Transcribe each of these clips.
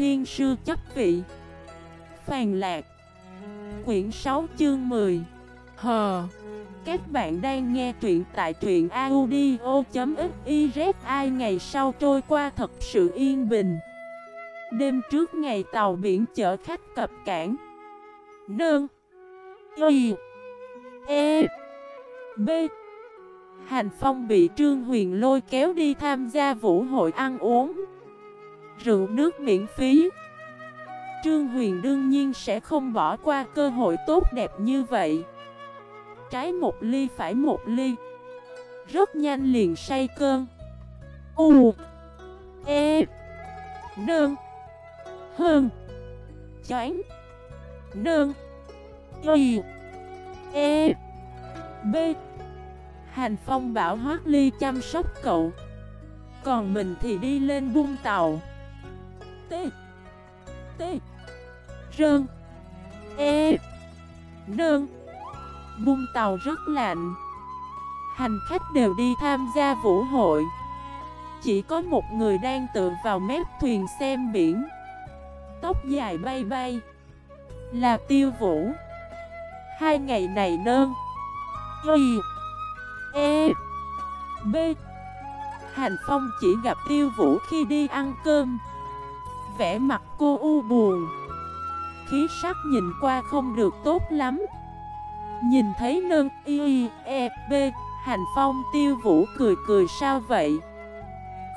thiên sư chấp vị. Phàn lạc. Quyển 6 chương 10 Hờ Các bạn đang nghe truyện tại truyện audio.xyz Ai ngày sau trôi qua thật sự yên bình. Đêm trước ngày tàu biển chở khách cập cảng. Nương Y. E. B. Hành Phong bị Trương Huyền lôi kéo đi tham gia vũ hội ăn uống. Rượu nước miễn phí. Trương Huyền đương nhiên sẽ không bỏ qua cơ hội tốt đẹp như vậy. Trái một ly phải một ly. Rất nhanh liền say cơn. U E Nương Hơn Chán Nương Y E B. Hành Phong bảo Hoác Ly chăm sóc cậu. Còn mình thì đi lên buông tàu. T. T. Rơn E. Nơn Bung tàu rất lạnh. Hành khách đều đi tham gia vũ hội. Chỉ có một người đang tựa vào mép thuyền xem biển. Tóc dài bay bay. Là tiêu vũ. Hai ngày này nơn Y. E. B. Hành Phong chỉ gặp tiêu vũ khi đi ăn cơm. Vẻ mặt cô u buồn. Khí sắc nhìn qua không được tốt lắm. Nhìn thấy nâng y e b Hành Phong tiêu vũ cười cười sao vậy?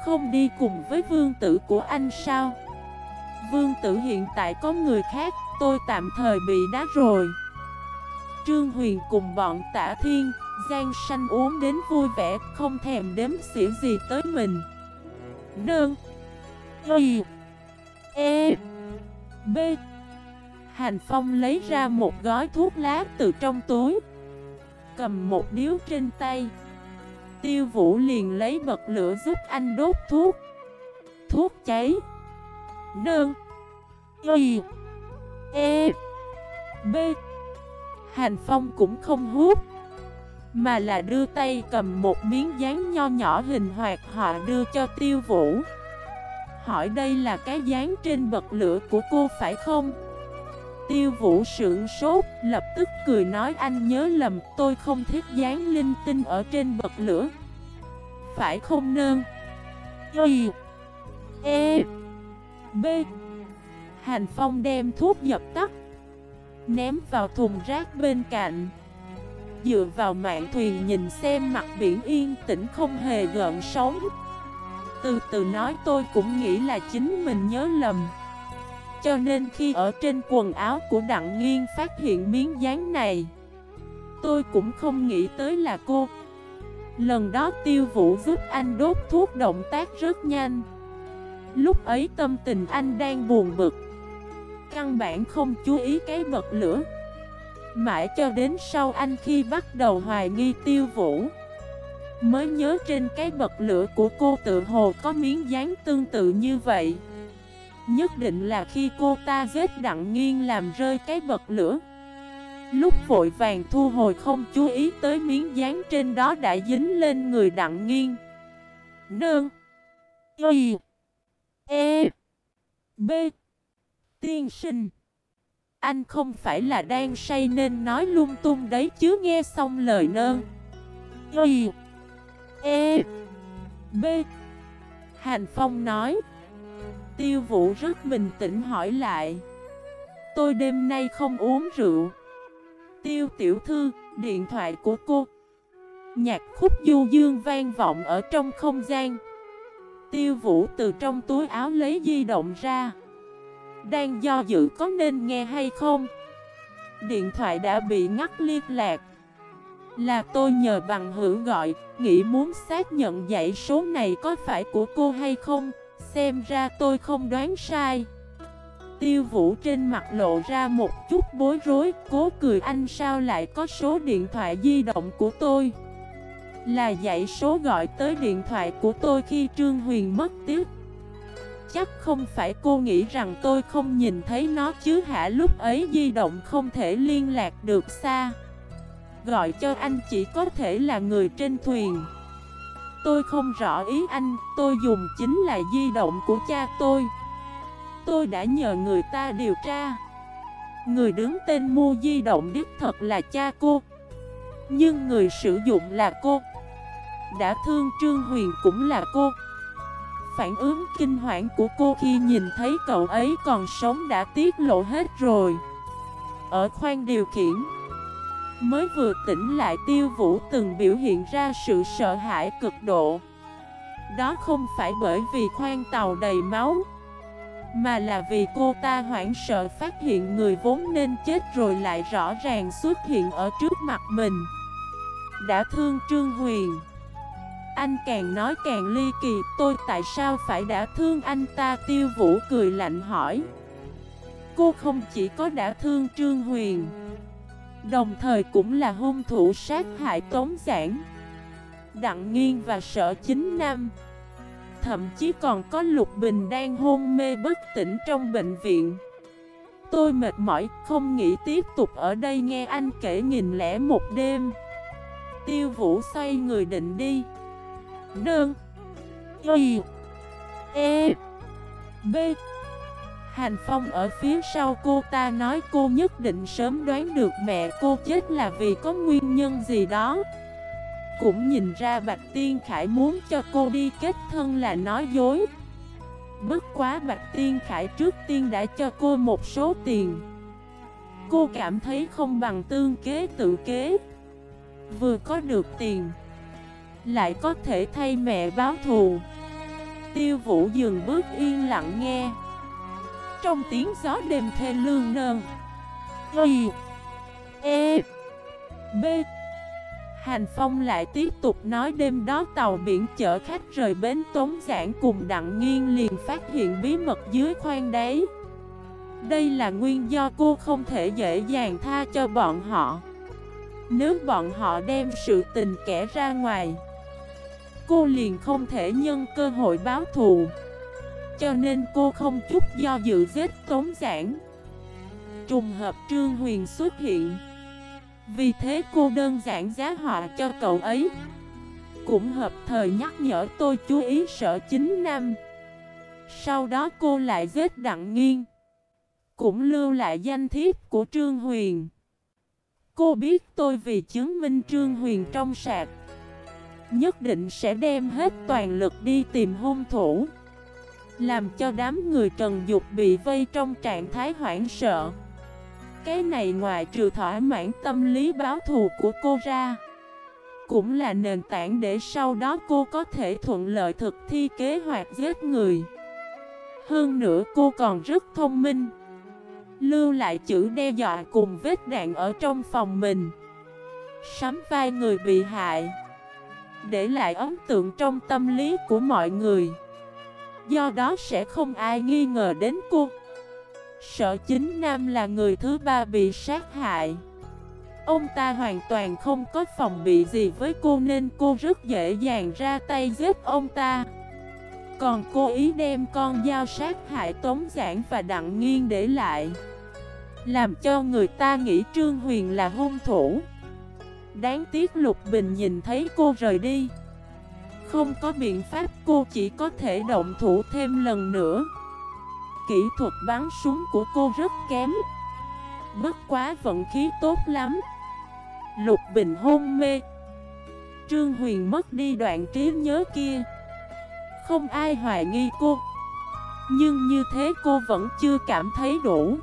Không đi cùng với vương tử của anh sao? Vương tử hiện tại có người khác, Tôi tạm thời bị đá rồi. Trương Huyền cùng bọn tả thiên, Giang sanh uống đến vui vẻ, Không thèm đếm xỉa gì tới mình. Nương Y E B. Hành Phong lấy ra một gói thuốc lá từ trong túi, Cầm một điếu trên tay. Tiêu Vũ liền lấy bật lửa giúp anh đốt thuốc. Thuốc cháy. Nương. Y. E. B. Hành Phong cũng không hút, Mà là đưa tay cầm một miếng dán nho nhỏ hình hoạt họa đưa cho Tiêu Vũ. Hỏi đây là cái dán trên bật lửa của cô phải không? Tiêu vũ sưởng sốt, lập tức cười nói anh nhớ lầm tôi không thích dán linh tinh ở trên bật lửa Phải không nơn? Y E B Hành Phong đem thuốc dập tắt Ném vào thùng rác bên cạnh Dựa vào mạng thuyền nhìn xem mặt biển yên tĩnh không hề gợn sóng từ từ nói tôi cũng nghĩ là chính mình nhớ lầm. Cho nên khi ở trên quần áo của Đặng Nghiên phát hiện miếng dán này, Tôi cũng không nghĩ tới là cô. Lần đó tiêu vũ giúp anh đốt thuốc động tác rất nhanh. Lúc ấy tâm tình anh đang buồn bực, Căn bản không chú ý cái bật lửa. Mãi cho đến sau anh khi bắt đầu hoài nghi tiêu vũ Mới nhớ trên cái bật lửa của cô tự hồ có miếng dán tương tự như vậy. Nhất định là khi cô ta giết đặng nghiêng làm rơi cái bật lửa. Lúc vội vàng thu hồi không chú ý tới miếng dán trên đó đã dính lên người đặng nghiêng. Nương. Y. E. B. Tiên sinh. Anh không phải là đang say nên nói lung tung đấy chứ nghe xong lời nơn Y. E B. Hành Phong nói Tiêu Vũ rất bình tĩnh hỏi lại Tôi đêm nay không uống rượu. Tiêu tiểu thư, điện thoại của cô. Nhạc khúc du dương vang vọng ở trong không gian. Tiêu Vũ từ trong túi áo lấy di động ra. Đang do dự có nên nghe hay không? Điện thoại đã bị ngắt liên lạc là tôi nhờ bằng hữu gọi, nghĩ muốn xác nhận dãy số này có phải của cô hay không, xem ra tôi không đoán sai. Tiêu vũ trên mặt lộ ra một chút bối rối, cố cười anh sao lại có số điện thoại di động của tôi. Là dãy số gọi tới điện thoại của tôi khi Trương Huyền mất tiếc. Chắc không phải cô nghĩ rằng tôi không nhìn thấy nó chứ hả lúc ấy di động không thể liên lạc được xa. Gọi cho anh chỉ có thể là người trên thuyền. Tôi không rõ ý anh, Tôi dùng chính là di động của cha tôi. Tôi đã nhờ người ta điều tra. Người đứng tên mua di động đích thật là cha cô. Nhưng người sử dụng là cô. Đã thương Trương Huyền cũng là cô. Phản ứng kinh hoảng của cô khi nhìn thấy cậu ấy còn sống đã tiết lộ hết rồi. Ở khoang điều khiển Mới vừa tỉnh lại tiêu vũ từng biểu hiện ra sự sợ hãi cực độ. Đó không phải bởi vì khoang tàu đầy máu, Mà là vì cô ta hoảng sợ phát hiện người vốn nên chết rồi lại rõ ràng xuất hiện ở trước mặt mình. Đã thương Trương Huyền. Anh càng nói càng ly kỳ, Tôi tại sao phải đã thương anh ta? Tiêu vũ cười lạnh hỏi. Cô không chỉ có đã thương Trương Huyền Đồng thời cũng là hung thủ sát hại Tống Giảng Đặng Nghiên và Sở Chính Nam. Thậm chí còn có Lục Bình đang hôn mê bất tỉnh trong bệnh viện. Tôi mệt mỏi, không nghĩ tiếp tục ở đây nghe anh kể nghìn lẻ một đêm. Tiêu Vũ xoay người định đi. Đơn. Y. E. B. Hành Phong ở phía sau cô ta nói cô nhất định sớm đoán được mẹ cô chết là vì có nguyên nhân gì đó. Cũng nhìn ra Bạch Tiên Khải muốn cho cô đi kết thân là nói dối. Bất quá Bạch Tiên Khải trước tiên đã cho cô một số tiền. Cô cảm thấy không bằng tương kế tự kế. Vừa có được tiền, Lại có thể thay mẹ báo thù. Tiêu Vũ dừng bước yên lặng nghe trong tiếng gió đêm thê lương nơn Y E B Hành Phong lại tiếp tục nói đêm đó tàu biển chở khách rời bến Tống Giảng cùng Đặng Nghiên liền phát hiện bí mật dưới khoang đáy. Đây là nguyên do cô không thể dễ dàng tha cho bọn họ. Nếu bọn họ đem sự tình kẻ ra ngoài, cô liền không thể nhân cơ hội báo thù. Cho nên cô không chút do dự giết tống giảng. Trùng hợp Trương Huyền xuất hiện. Vì thế cô đơn giản giá họa cho cậu ấy. Cũng hợp thời nhắc nhở tôi chú ý sợ chính năm Sau đó cô lại giết Đặng Nghiên. Cũng lưu lại danh thiếp của Trương Huyền. Cô biết tôi vì chứng minh Trương Huyền trong sạc. Nhất định sẽ đem hết toàn lực đi tìm hung thủ làm cho đám người Trần Dục bị vây trong trạng thái hoảng sợ. Cái này ngoài trừ thỏa mãn tâm lý báo thù của cô ra, Cũng là nền tảng để sau đó cô có thể thuận lợi thực thi kế hoạch giết người. Hơn nữa, cô còn rất thông minh, Lưu lại chữ đe dọa cùng vết đạn ở trong phòng mình, Sắm vai người bị hại, Để lại ấn tượng trong tâm lý của mọi người. Do đó sẽ không ai nghi ngờ đến cô. Sở chính nam là người thứ ba bị sát hại. Ông ta hoàn toàn không có phòng bị gì với cô nên cô rất dễ dàng ra tay giết ông ta. Còn cô ý đem con dao sát hại Tống Giảng và Đặng Nghiên để lại, Làm cho người ta nghĩ Trương Huyền là hung thủ. Đáng tiếc Lục Bình nhìn thấy cô rời đi không có biện pháp, cô chỉ có thể động thủ thêm lần nữa. Kỹ thuật bắn súng của cô rất kém. Bất quá vận khí tốt lắm. Lục Bình hôn mê. Trương Huyền mất đi đoạn trí nhớ kia. Không ai hoài nghi cô. Nhưng như thế cô vẫn chưa cảm thấy đủ.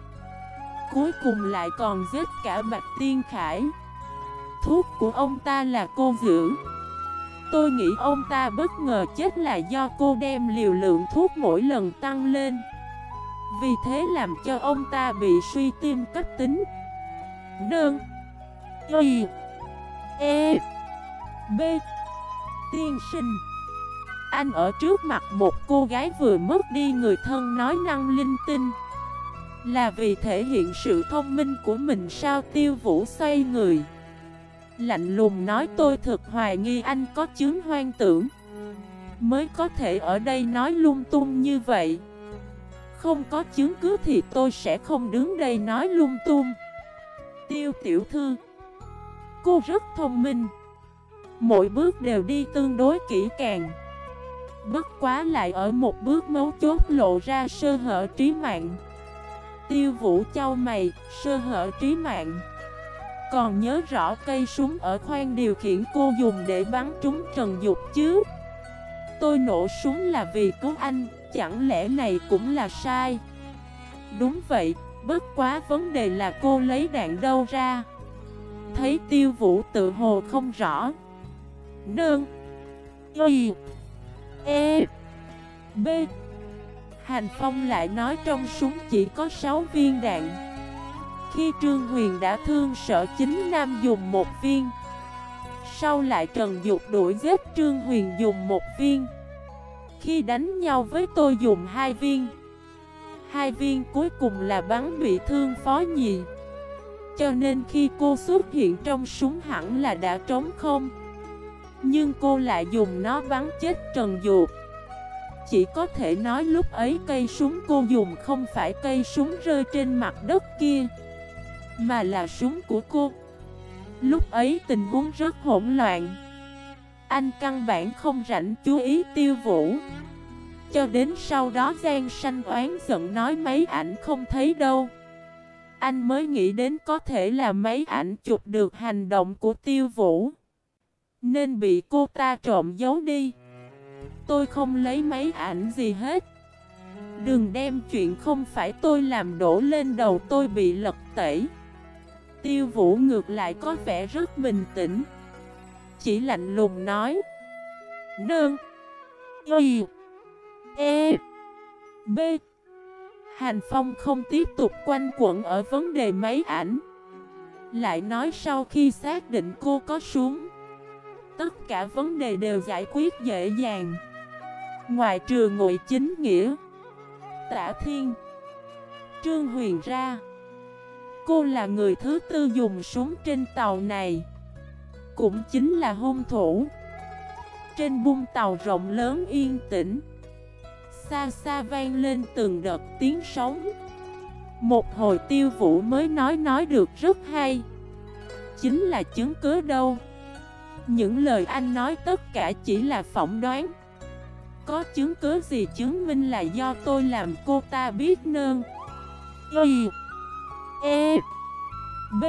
Cuối cùng lại còn giết cả Bạch Tiên Khải. Thuốc của ông ta là cô giữ. Tôi nghĩ ông ta bất ngờ chết là do cô đem liều lượng thuốc mỗi lần tăng lên. Vì thế làm cho ông ta bị suy tim cấp tính. Nương, Y. E. B. Tiên sinh. Anh ở trước mặt một cô gái vừa mất đi người thân nói năng linh tinh. Là vì thể hiện sự thông minh của mình sao tiêu vũ xoay người? Lạnh lùng nói tôi thực hoài nghi anh có chứng hoang tưởng. Mới có thể ở đây nói lung tung như vậy. Không có chứng cứ thì tôi sẽ không đứng đây nói lung tung. Tiêu tiểu thư Cô rất thông minh. Mỗi bước đều đi tương đối kỹ càng. Bất quá lại ở một bước mấu chốt lộ ra sơ hở trí mạng. Tiêu vũ châu mày, sơ hở trí mạng. Còn nhớ rõ cây súng ở khoang điều khiển cô dùng để bắn trúng Trần Dục chứ? Tôi nổ súng là vì cứu anh, chẳng lẽ này cũng là sai? Đúng vậy, bất quá vấn đề là cô lấy đạn đâu ra? Thấy tiêu vũ tự hồ không rõ. Nương. Y. E. B. Hành Phong lại nói trong súng chỉ có 6 viên đạn. Khi Trương Huyền đã thương sợ chính Nam dùng một viên. Sau lại Trần Dục đuổi giết Trương Huyền dùng một viên. Khi đánh nhau với tôi dùng hai viên. Hai viên cuối cùng là bắn bị thương phó nhị. Cho nên khi cô xuất hiện trong súng hẳn là đã trống không. Nhưng cô lại dùng nó bắn chết Trần Dục. Chỉ có thể nói lúc ấy cây súng cô dùng không phải cây súng rơi trên mặt đất kia. Mà là súng của cô. Lúc ấy tình huống rất hỗn loạn. Anh căn bản không rảnh chú ý tiêu vũ. Cho đến sau đó Giang Sanh oán giận nói mấy ảnh không thấy đâu. Anh mới nghĩ đến có thể là mấy ảnh chụp được hành động của tiêu vũ. Nên bị cô ta trộm giấu đi. Tôi không lấy mấy ảnh gì hết. Đừng đem chuyện không phải tôi làm đổ lên đầu tôi bị lật tẩy. Tiêu vũ ngược lại có vẻ rất bình tĩnh. Chỉ lạnh lùng nói, Nương, Y E B. Hành Phong không tiếp tục quanh quẩn ở vấn đề máy ảnh. Lại nói sau khi xác định cô có súng, Tất cả vấn đề đều giải quyết dễ dàng. Ngoài trừ ngụy chính nghĩa, Tả Thiên, Trương Huyền ra Cô là người thứ tư dùng súng trên tàu này. Cũng chính là hung thủ. Trên bung tàu rộng lớn yên tĩnh. Xa xa vang lên từng đợt tiếng sóng. Một hồi tiêu vũ mới nói nói được rất hay. Chính là chứng cứ đâu? Những lời anh nói tất cả chỉ là phỏng đoán. Có chứng cứ gì chứng minh là do tôi làm cô ta biết nơn? Ừ E B.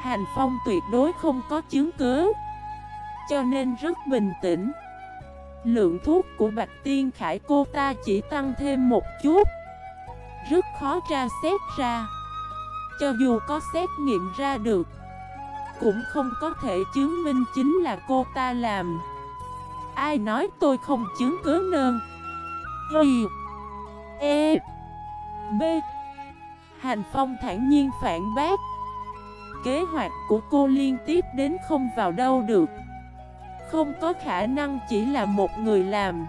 Hành Phong tuyệt đối không có chứng cứ, Cho nên rất bình tĩnh. Lượng thuốc của Bạch Tiên Khải cô ta chỉ tăng thêm một chút. Rất khó tra xét ra, Cho dù có xét nghiệm ra được, Cũng không có thể chứng minh chính là cô ta làm. Ai nói tôi không chứng cứ nơn? Y E B. Hành Phong thản nhiên phản bác. Kế hoạch của cô liên tiếp đến không vào đâu được. Không có khả năng chỉ là một người làm.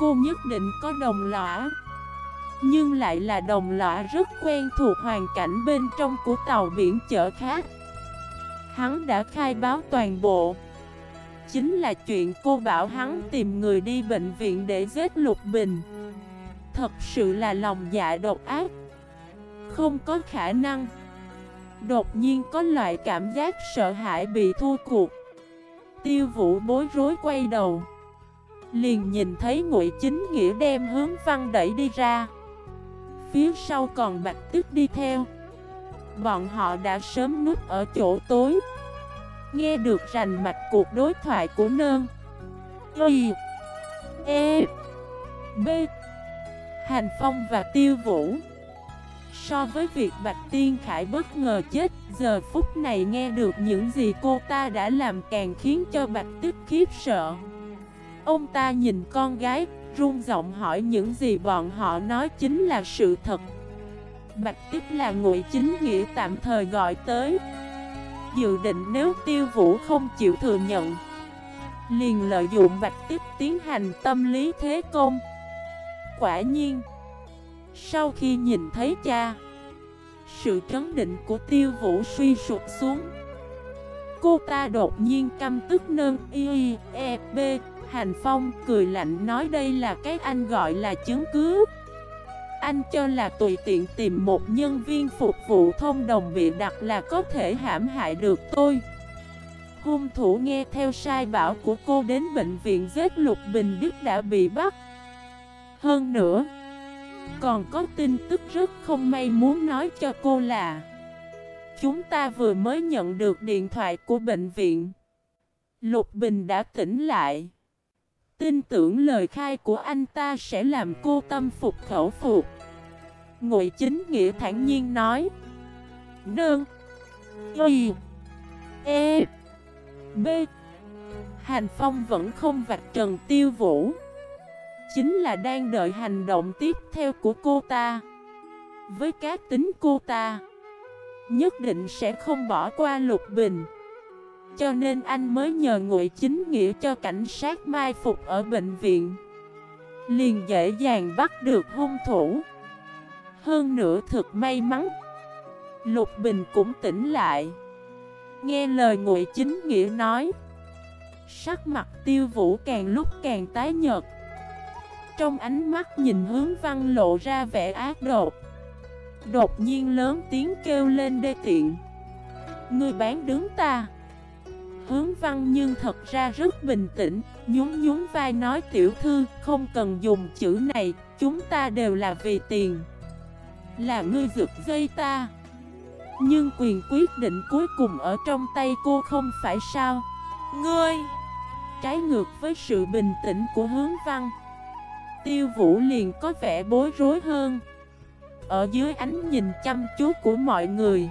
Cô nhất định có đồng lõa. Nhưng lại là đồng lõa rất quen thuộc hoàn cảnh bên trong của tàu biển chở khác Hắn đã khai báo toàn bộ. Chính là chuyện cô bảo hắn tìm người đi bệnh viện để giết Lục Bình. Thật sự là lòng dạ độc ác. Không có khả năng. Đột nhiên có loại cảm giác sợ hãi bị thua cuộc. Tiêu vũ bối rối quay đầu. Liền nhìn thấy ngụy chính nghĩa đem hướng văn đẩy đi ra. Phía sau còn bạch tức đi theo. Bọn họ đã sớm núp ở chỗ tối. Nghe được rành mạch cuộc đối thoại của nơn. Y E B, Hành Phong và Tiêu Vũ. So với việc Bạch Tiên Khải bất ngờ chết, giờ phút này nghe được những gì cô ta đã làm càng khiến cho Bạch Tức khiếp sợ. Ông ta nhìn con gái, run giọng hỏi những gì bọn họ nói chính là sự thật. Bạch Tức là ngụy chính nghĩa tạm thời gọi tới. Dự định nếu tiêu vũ không chịu thừa nhận, liền lợi dụng Bạch Tức tiến hành tâm lý thế công. Quả nhiên, sau khi nhìn thấy cha, Sự trấn định của tiêu vũ suy sụp xuống. Cô ta đột nhiên căm tức nơn y e b Hành Phong cười lạnh nói đây là cái anh gọi là chứng cứ. Anh cho là tùy tiện tìm một nhân viên phục vụ thông đồng bị đặt là có thể hãm hại được tôi. Hung thủ nghe theo sai bảo của cô đến bệnh viện giết Lục Bình Đức đã bị bắt. Hơn nữa còn có tin tức rất không may muốn nói cho cô là Chúng ta vừa mới nhận được điện thoại của bệnh viện. Lục Bình đã tỉnh lại. Tin tưởng lời khai của anh ta sẽ làm cô tâm phục khẩu phục. Ngụy chính nghĩa thản nhiên nói, Nương, Y E B. Hành Phong vẫn không vạch trần tiêu vũ. Chính là đang đợi hành động tiếp theo của cô ta. Với cá tính cô ta, Nhất định sẽ không bỏ qua lục bình. Cho nên anh mới nhờ ngụy chính nghĩa cho cảnh sát mai phục ở bệnh viện. Liền dễ dàng bắt được hung thủ. Hơn nữa thực may mắn, Lục Bình cũng tỉnh lại. Nghe lời ngụy chính nghĩa nói, Sắc mặt tiêu vũ càng lúc càng tái nhợt. Trong ánh mắt nhìn hướng văn lộ ra vẻ ác độc. Đột nhiên lớn tiếng kêu lên đê tiện. Người bán đứng ta. Hướng văn nhưng thật ra rất bình tĩnh, Nhún nhún vai nói, tiểu thư, Không cần dùng chữ này, Chúng ta đều là vì tiền. Là ngươi rực dây ta. Nhưng quyền quyết định cuối cùng ở trong tay cô không phải sao? Ngươi! Trái ngược với sự bình tĩnh của hướng văn Tiêu vũ liền có vẻ bối rối hơn. Ở dưới ánh nhìn chăm chú của mọi người,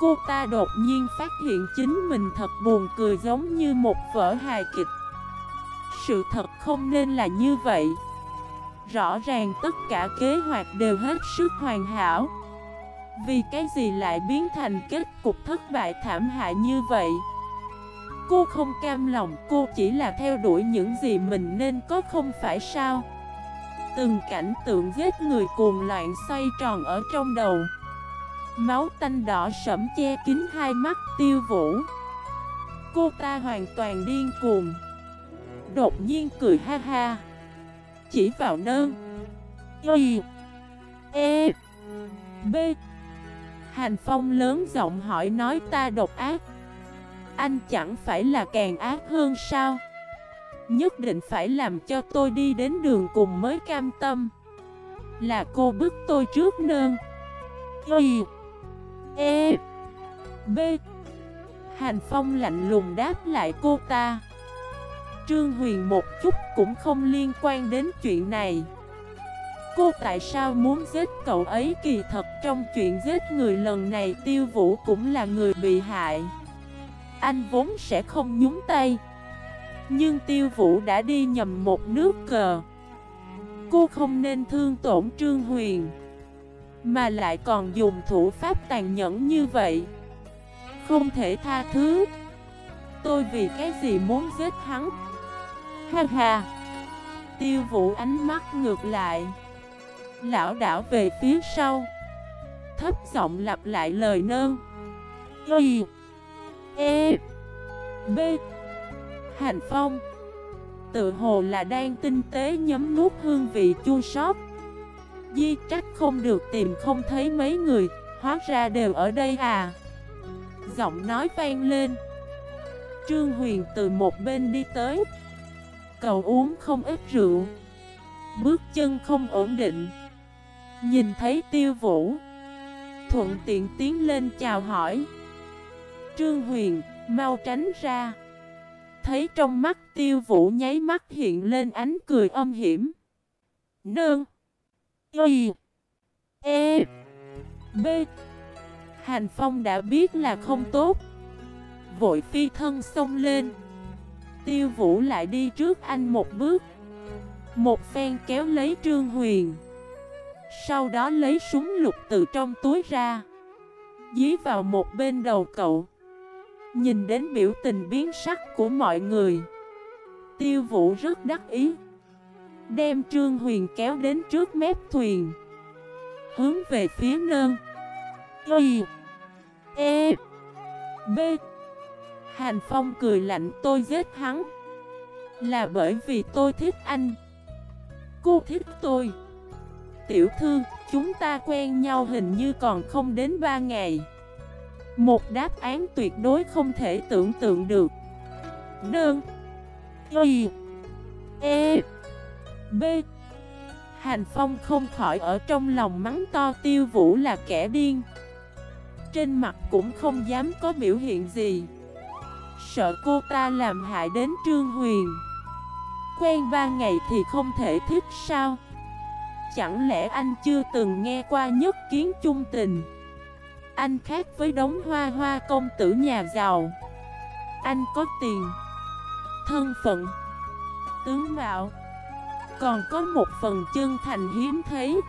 Cô ta đột nhiên phát hiện chính mình thật buồn cười giống như một vở hài kịch. Sự thật không nên là như vậy. Rõ ràng tất cả kế hoạch đều hết sức hoàn hảo. Vì cái gì lại biến thành kết cục thất bại thảm hại như vậy? Cô không cam lòng, cô chỉ là theo đuổi những gì mình nên có không phải sao? Từng cảnh tượng giết người cuồng loạn xoay tròn ở trong đầu. Máu tanh đỏ sẫm che kín hai mắt tiêu vũ. Cô ta hoàn toàn điên cuồng. Đột nhiên cười ha ha. Chỉ vào nơn Y. E. B. Hành Phong lớn giọng hỏi nói ta độc ác. Anh chẳng phải là càng ác hơn sao? Nhất định phải làm cho tôi đi đến đường cùng mới cam tâm. Là cô bức tôi trước nơn. Y E B. Hành Phong lạnh lùng đáp lại cô ta. Trương Huyền một chút cũng không liên quan đến chuyện này. Cô tại sao muốn giết cậu ấy kỳ thật trong chuyện giết người lần này tiêu vũ cũng là người bị hại. Anh vốn sẽ không nhúng tay. Nhưng tiêu vũ đã đi nhầm một nước cờ. Cô không nên thương tổn Trương Huyền, Mà lại còn dùng thủ pháp tàn nhẫn như vậy. Không thể tha thứ. Tôi vì cái gì muốn giết hắn? Ha ha. Tiêu vũ ánh mắt ngược lại. Lão đảo về phía sau. Thấp giọng lặp lại lời nơn. Y E B. Hành Phong. Tự hồ là đang tinh tế nhấm nuốt hương vị chua sót. Di trách không được tìm không thấy mấy người, Hóa ra đều ở đây à. Giọng nói vang lên. Trương Huyền từ một bên đi tới. Cậu uống không ít rượu. Bước chân không ổn định. Nhìn thấy tiêu vũ. Thuận tiện tiến lên chào hỏi. Trương Huyền, mau tránh ra. Thấy trong mắt tiêu vũ nháy mắt hiện lên ánh cười âm hiểm. Nương. Y. E. B. Hành Phong đã biết là không tốt. Vội phi thân xông lên. Tiêu vũ lại đi trước anh một bước. Một phen kéo lấy Trương Huyền. Sau đó lấy súng lục từ trong túi ra. Dí vào một bên đầu cậu. Nhìn đến biểu tình biến sắc của mọi người. Tiêu vũ rất đắc ý. Đem Trương Huyền kéo đến trước mép thuyền. Hướng về phía nơn Y. E. B. Hàn Phong cười lạnh tôi giết hắn. Là bởi vì tôi thích anh. Cô thích tôi. Tiểu thư, chúng ta quen nhau hình như còn không đến ba ngày. Một đáp án tuyệt đối không thể tưởng tượng được. Đơn, Y. E. B. Hành Phong không khỏi ở trong lòng mắng to tiêu vũ là kẻ điên. Trên mặt cũng không dám có biểu hiện gì. Sợ cô ta làm hại đến Trương Huyền. Quen ba ngày thì không thể thích sao? Chẳng lẽ anh chưa từng nghe qua nhất kiến chung tình? Anh khác với đống hoa hoa công tử nhà giàu. Anh có tiền, Thân phận, Tướng mạo, Còn có một phần chân thành hiếm thấy.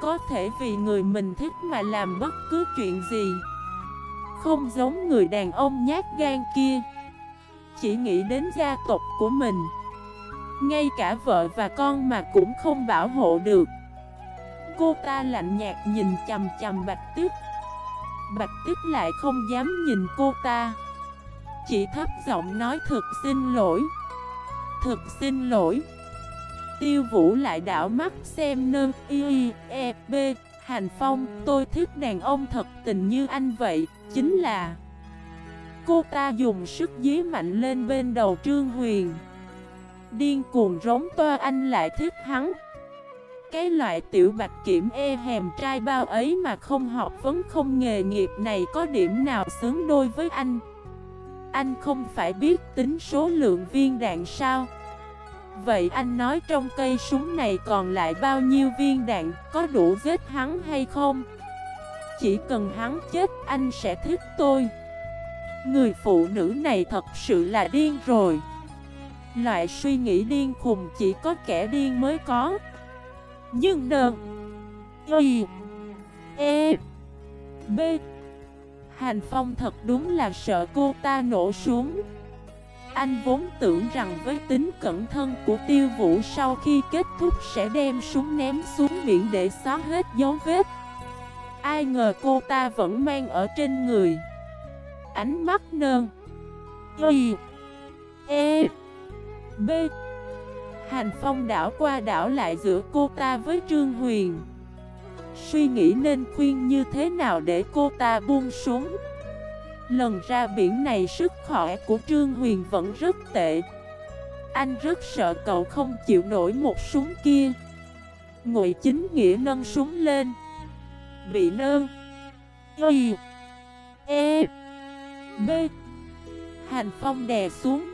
Có thể vì người mình thích mà làm bất cứ chuyện gì. Không giống người đàn ông nhát gan kia. Chỉ nghĩ đến gia tộc của mình. Ngay cả vợ và con mà cũng không bảo hộ được. Cô ta lạnh nhạt nhìn chầm chầm Bạch Tuyết Bạch Tuyết lại không dám nhìn cô ta. Chỉ thấp giọng nói, thực xin lỗi. Thực xin lỗi. Tiêu vũ lại đảo mắt xem nơ y e b Hành phong. Tôi thích đàn ông thật tình như anh vậy, Chính là Cô ta dùng sức dí mạnh lên bên đầu Trương Huyền. Điên cuồng rống toa, anh lại thích hắn. Cái loại tiểu bạch kiểm e hèm trai bao ấy mà không học vấn, không nghề nghiệp này có điểm nào xứng đôi với anh? Anh không phải biết tính số lượng viên đạn sao? Vậy anh nói trong cây súng này còn lại bao nhiêu viên đạn, có đủ giết hắn hay không? Chỉ cần hắn chết, anh sẽ thích tôi. Người phụ nữ này thật sự là điên rồi. Loại suy nghĩ điên khùng chỉ có kẻ điên mới có. Nhưng nờ Y E B Hành Phong thật đúng là sợ cô ta nổ xuống Anh vốn tưởng rằng với tính cẩn thân của tiêu vũ sau khi kết thúc sẽ đem súng ném xuống biển để xóa hết dấu vết. Ai ngờ cô ta vẫn mang ở trên người. Ánh mắt nơn Y E B. Hành phong đảo qua đảo lại giữa cô ta với Trương Huyền. Suy nghĩ nên khuyên như thế nào để cô ta buông xuống? Lần ra biển này sức khỏe của Trương Huyền vẫn rất tệ. Anh rất sợ cậu không chịu nổi một súng kia. Ngụy chính nghĩa nâng súng lên. Bị nơn Y. E. B. Hành phong đè xuống.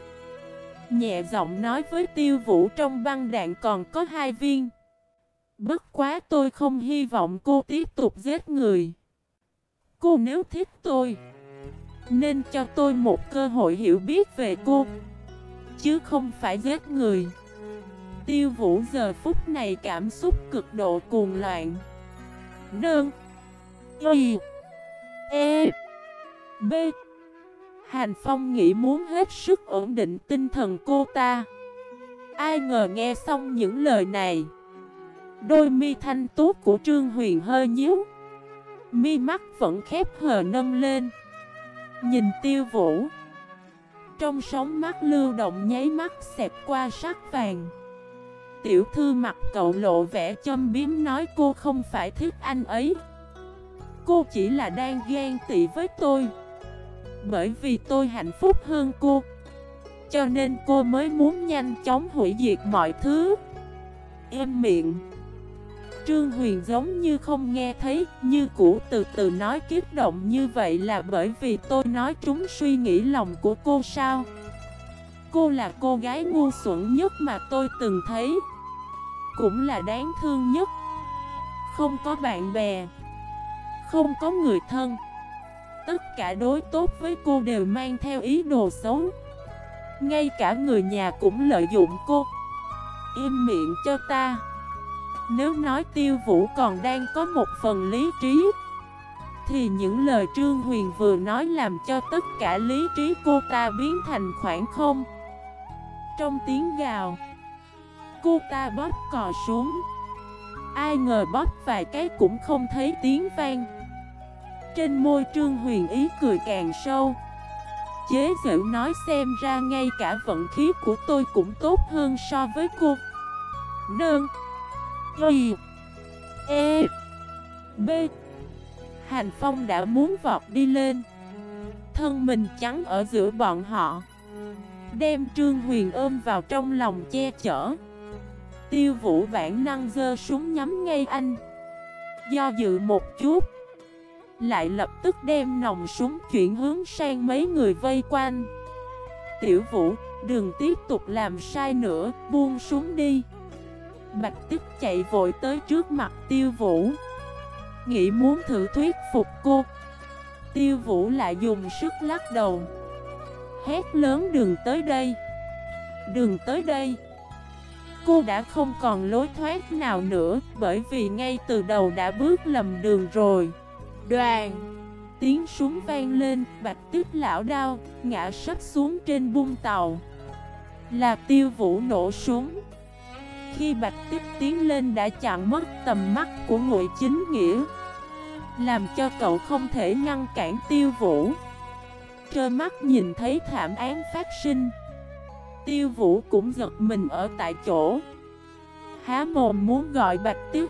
Nhẹ giọng nói với tiêu vũ trong băng đạn còn có hai viên. Bất quá tôi không hy vọng cô tiếp tục giết người. Cô nếu thích tôi, Nên cho tôi một cơ hội hiểu biết về cô, Chứ không phải giết người. Tiêu vũ giờ phút này cảm xúc cực độ cuồng loạn. Nương Y E B. Hành Phong nghĩ muốn hết sức ổn định tinh thần cô ta. Ai ngờ nghe xong những lời này, Đôi mi thanh tốt của Trương Huyền hơi nhíu. Mi mắt vẫn khép hờ nâng lên. Nhìn tiêu vũ, Trong sóng mắt lưu động nháy mắt xẹp qua sắc vàng. Tiểu thư mặt cậu lộ vẻ châm biếm nói cô không phải thích anh ấy. Cô chỉ là đang ghen tị với tôi bởi vì tôi hạnh phúc hơn cô. Cho nên cô mới muốn nhanh chóng hủy diệt mọi thứ. Em miệng. Trương Huyền giống như không nghe thấy, Như cũ từ từ nói kiếp động như vậy là bởi vì tôi nói trúng suy nghĩ lòng của cô sao? Cô là cô gái ngu xuẩn nhất mà tôi từng thấy. Cũng là đáng thương nhất. Không có bạn bè. Không có người thân tất cả đối tốt với cô đều mang theo ý đồ xấu. Ngay cả người nhà cũng lợi dụng cô. Im miệng cho ta. Nếu nói tiêu vũ còn đang có một phần lý trí, Thì những lời Trương Huyền vừa nói làm cho tất cả lý trí cô ta biến thành khoảng không. Trong tiếng gào, Cô ta bóp cò xuống. Ai ngờ bóp vài cái cũng không thấy tiếng vang trên môi Trương Huyền ý cười càng sâu. Chế giễu nói xem ra ngay cả vận khí của tôi cũng tốt hơn so với cô. Nương. Y. E. B. Hành Phong đã muốn vọt đi lên. Thân mình trắng ở giữa bọn họ. Đem Trương Huyền ôm vào trong lòng che chở. Tiêu vũ bản năng dơ súng nhắm ngay anh. Do dự một chút lại lập tức đem nòng súng chuyển hướng sang mấy người vây quanh. Tiểu vũ, đừng tiếp tục làm sai nữa, buông súng đi. Bạch tức chạy vội tới trước mặt tiêu vũ. Nghĩ muốn thử thuyết phục cô. Tiêu vũ lại dùng sức lắc đầu. Hét lớn đừng tới đây. Đừng tới đây. Cô đã không còn lối thoát nào nữa Bởi vì ngay từ đầu đã bước lầm đường rồi. Đoàn. Tiếng súng vang lên, Bạch tuyết lão đao Ngã sấp xuống trên bung tàu. Là tiêu vũ nổ súng. Khi bạch tuyết tiến lên đã chặn mất tầm mắt của ngụy chính nghĩa, Làm cho cậu không thể ngăn cản tiêu vũ. Trơ mắt nhìn thấy thảm án phát sinh, Tiêu vũ cũng giật mình ở tại chỗ. Há mồm muốn gọi bạch tuyết.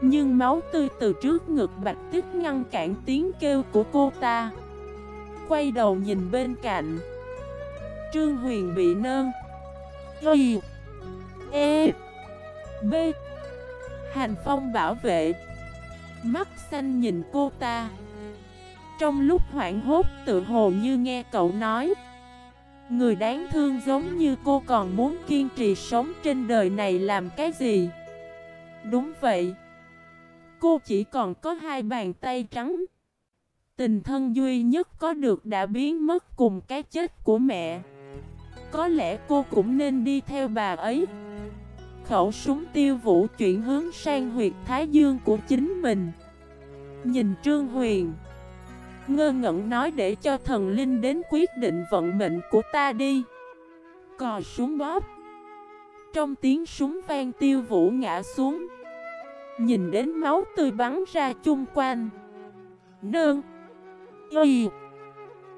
Nhưng máu tươi từ trước ngực bạch tích ngăn cản tiếng kêu của cô ta. Quay đầu nhìn bên cạnh. Trương Huyền bị nơn Y E B. Hành Phong bảo vệ. Mắt xanh nhìn cô ta. Trong lúc hoảng hốt tự hồ như nghe cậu nói. Người đáng thương giống như cô còn muốn kiên trì sống trên đời này làm cái gì? Đúng vậy. Cô chỉ còn có hai bàn tay trắng. Tình thân duy nhất có được đã biến mất cùng cái chết của mẹ. Có lẽ cô cũng nên đi theo bà ấy. Khẩu súng tiêu vũ chuyển hướng sang huyệt thái dương của chính mình. Nhìn Trương Huyền. Ngơ ngẩn nói để cho thần linh đến quyết định vận mệnh của ta đi Cò súng bóp Trong tiếng súng vang tiêu vũ ngã xuống Nhìn đến máu tươi bắn ra chung quanh. Nương. Y.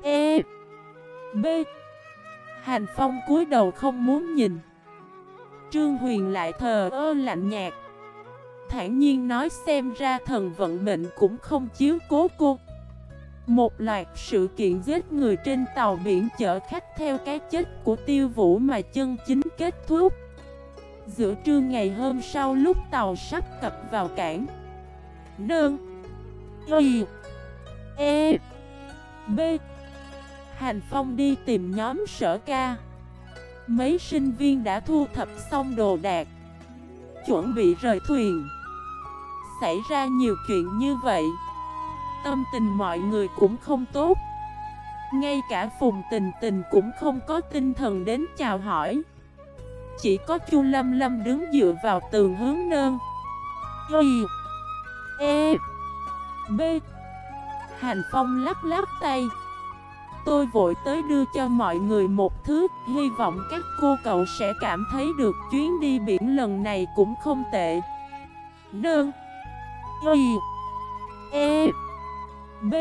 E. B. Hành Phong cúi đầu không muốn nhìn. Trương Huyền lại thờ ơ lạnh nhạt. Thản nhiên nói xem ra thần vận mệnh cũng không chiếu cố cô. Một loạt sự kiện giết người trên tàu biển chở khách theo cái chết của tiêu vũ mà chân chính kết thúc. Giữa trưa ngày hôm sau lúc tàu sắp cập vào cảng. Nương, Y. E. B. Hành Phong đi tìm nhóm sở ca. Mấy sinh viên đã thu thập xong đồ đạc Chuẩn bị rời thuyền. Xảy ra nhiều chuyện như vậy Tâm tình mọi người cũng không tốt. Ngay cả Phùng Tình Tình cũng không có tinh thần đến chào hỏi. Chỉ có Chu Lâm Lâm đứng dựa vào tường hướng nơn. Y E B. Hành Phong lắc lắc tay. Tôi vội tới đưa cho mọi người một thứ, Hy vọng các cô cậu sẽ cảm thấy được chuyến đi biển lần này cũng không tệ. Nơn. Y E B.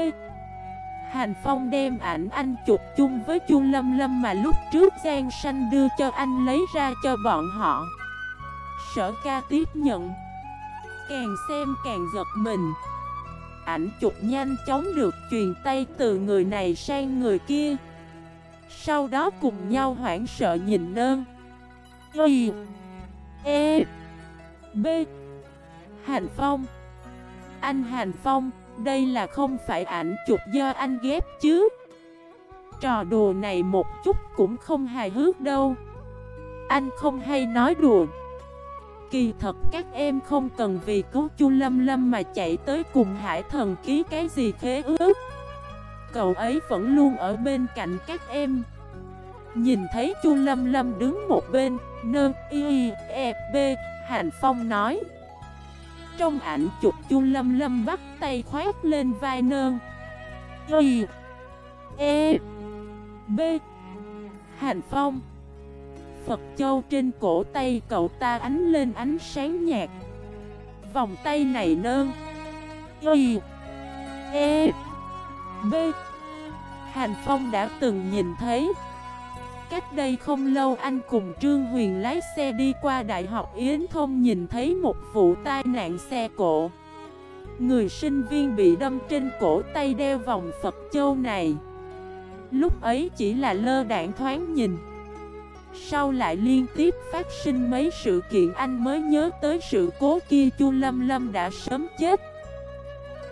Hành Phong đem ảnh anh chụp chung với Chu Lâm Lâm mà lúc trước Giang Sanh đưa cho anh lấy ra cho bọn họ. Sở ca tiếp nhận. Càng xem càng giật mình. Ảnh chụp nhanh chóng được truyền tay từ người này sang người kia. Sau đó cùng nhau hoảng sợ nhìn nơn. Y E B Hành Phong Anh Hành Phong đây là không phải ảnh chụp do anh ghép chứ. Trò đùa này một chút cũng không hài hước đâu. Anh không hay nói đùa. Kỳ thật các em không cần vì cứu chu Lâm Lâm mà chạy tới cùng hải thần ký cái gì khế ước. Cậu ấy vẫn luôn ở bên cạnh các em. Nhìn thấy chu Lâm Lâm đứng một bên, Nơ y e b Hàn Phong nói trong ảnh chụp chu lâm lâm bắt tay khoát lên vai nơn. Y E B. Hành Phong. Phật Châu trên cổ tay cậu ta ánh lên ánh sáng nhạt. Vòng tay này nơn. Y E B. Hành Phong đã từng nhìn thấy. Cách đây không lâu, anh cùng Trương Huyền lái xe đi qua Đại học Yến Thông nhìn thấy một vụ tai nạn xe cộ. Người sinh viên bị đâm trên cổ tay đeo vòng Phật châu này. Lúc ấy chỉ là lơ đạn thoáng nhìn. Sau lại liên tiếp phát sinh mấy sự kiện, anh mới nhớ tới sự cố kia Chu Lâm Lâm đã sớm chết.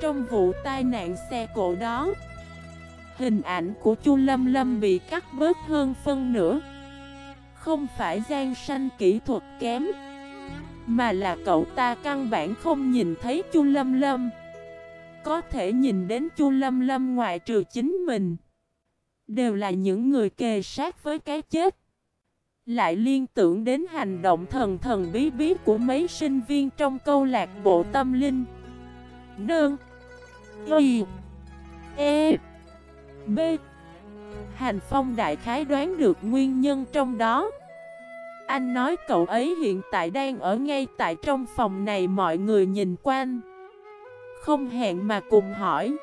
Trong vụ tai nạn xe cộ đó Hình ảnh của Chu Lâm Lâm bị cắt bớt hơn phân nửa. Không phải gian sanh kỹ thuật kém, Mà là cậu ta căn bản không nhìn thấy Chu Lâm Lâm. Có thể nhìn đến Chu Lâm Lâm ngoại trừ chính mình. Đều là những người kề sát với cái chết. Lại liên tưởng đến hành động thần thần bí bí của mấy sinh viên trong câu lạc bộ tâm linh. Nương. Y. E. B. Hành Phong đại khái đoán được nguyên nhân trong đó. Anh nói cậu ấy hiện tại đang ở ngay tại trong phòng này mọi người nhìn quanh. Không hẹn mà cùng hỏi.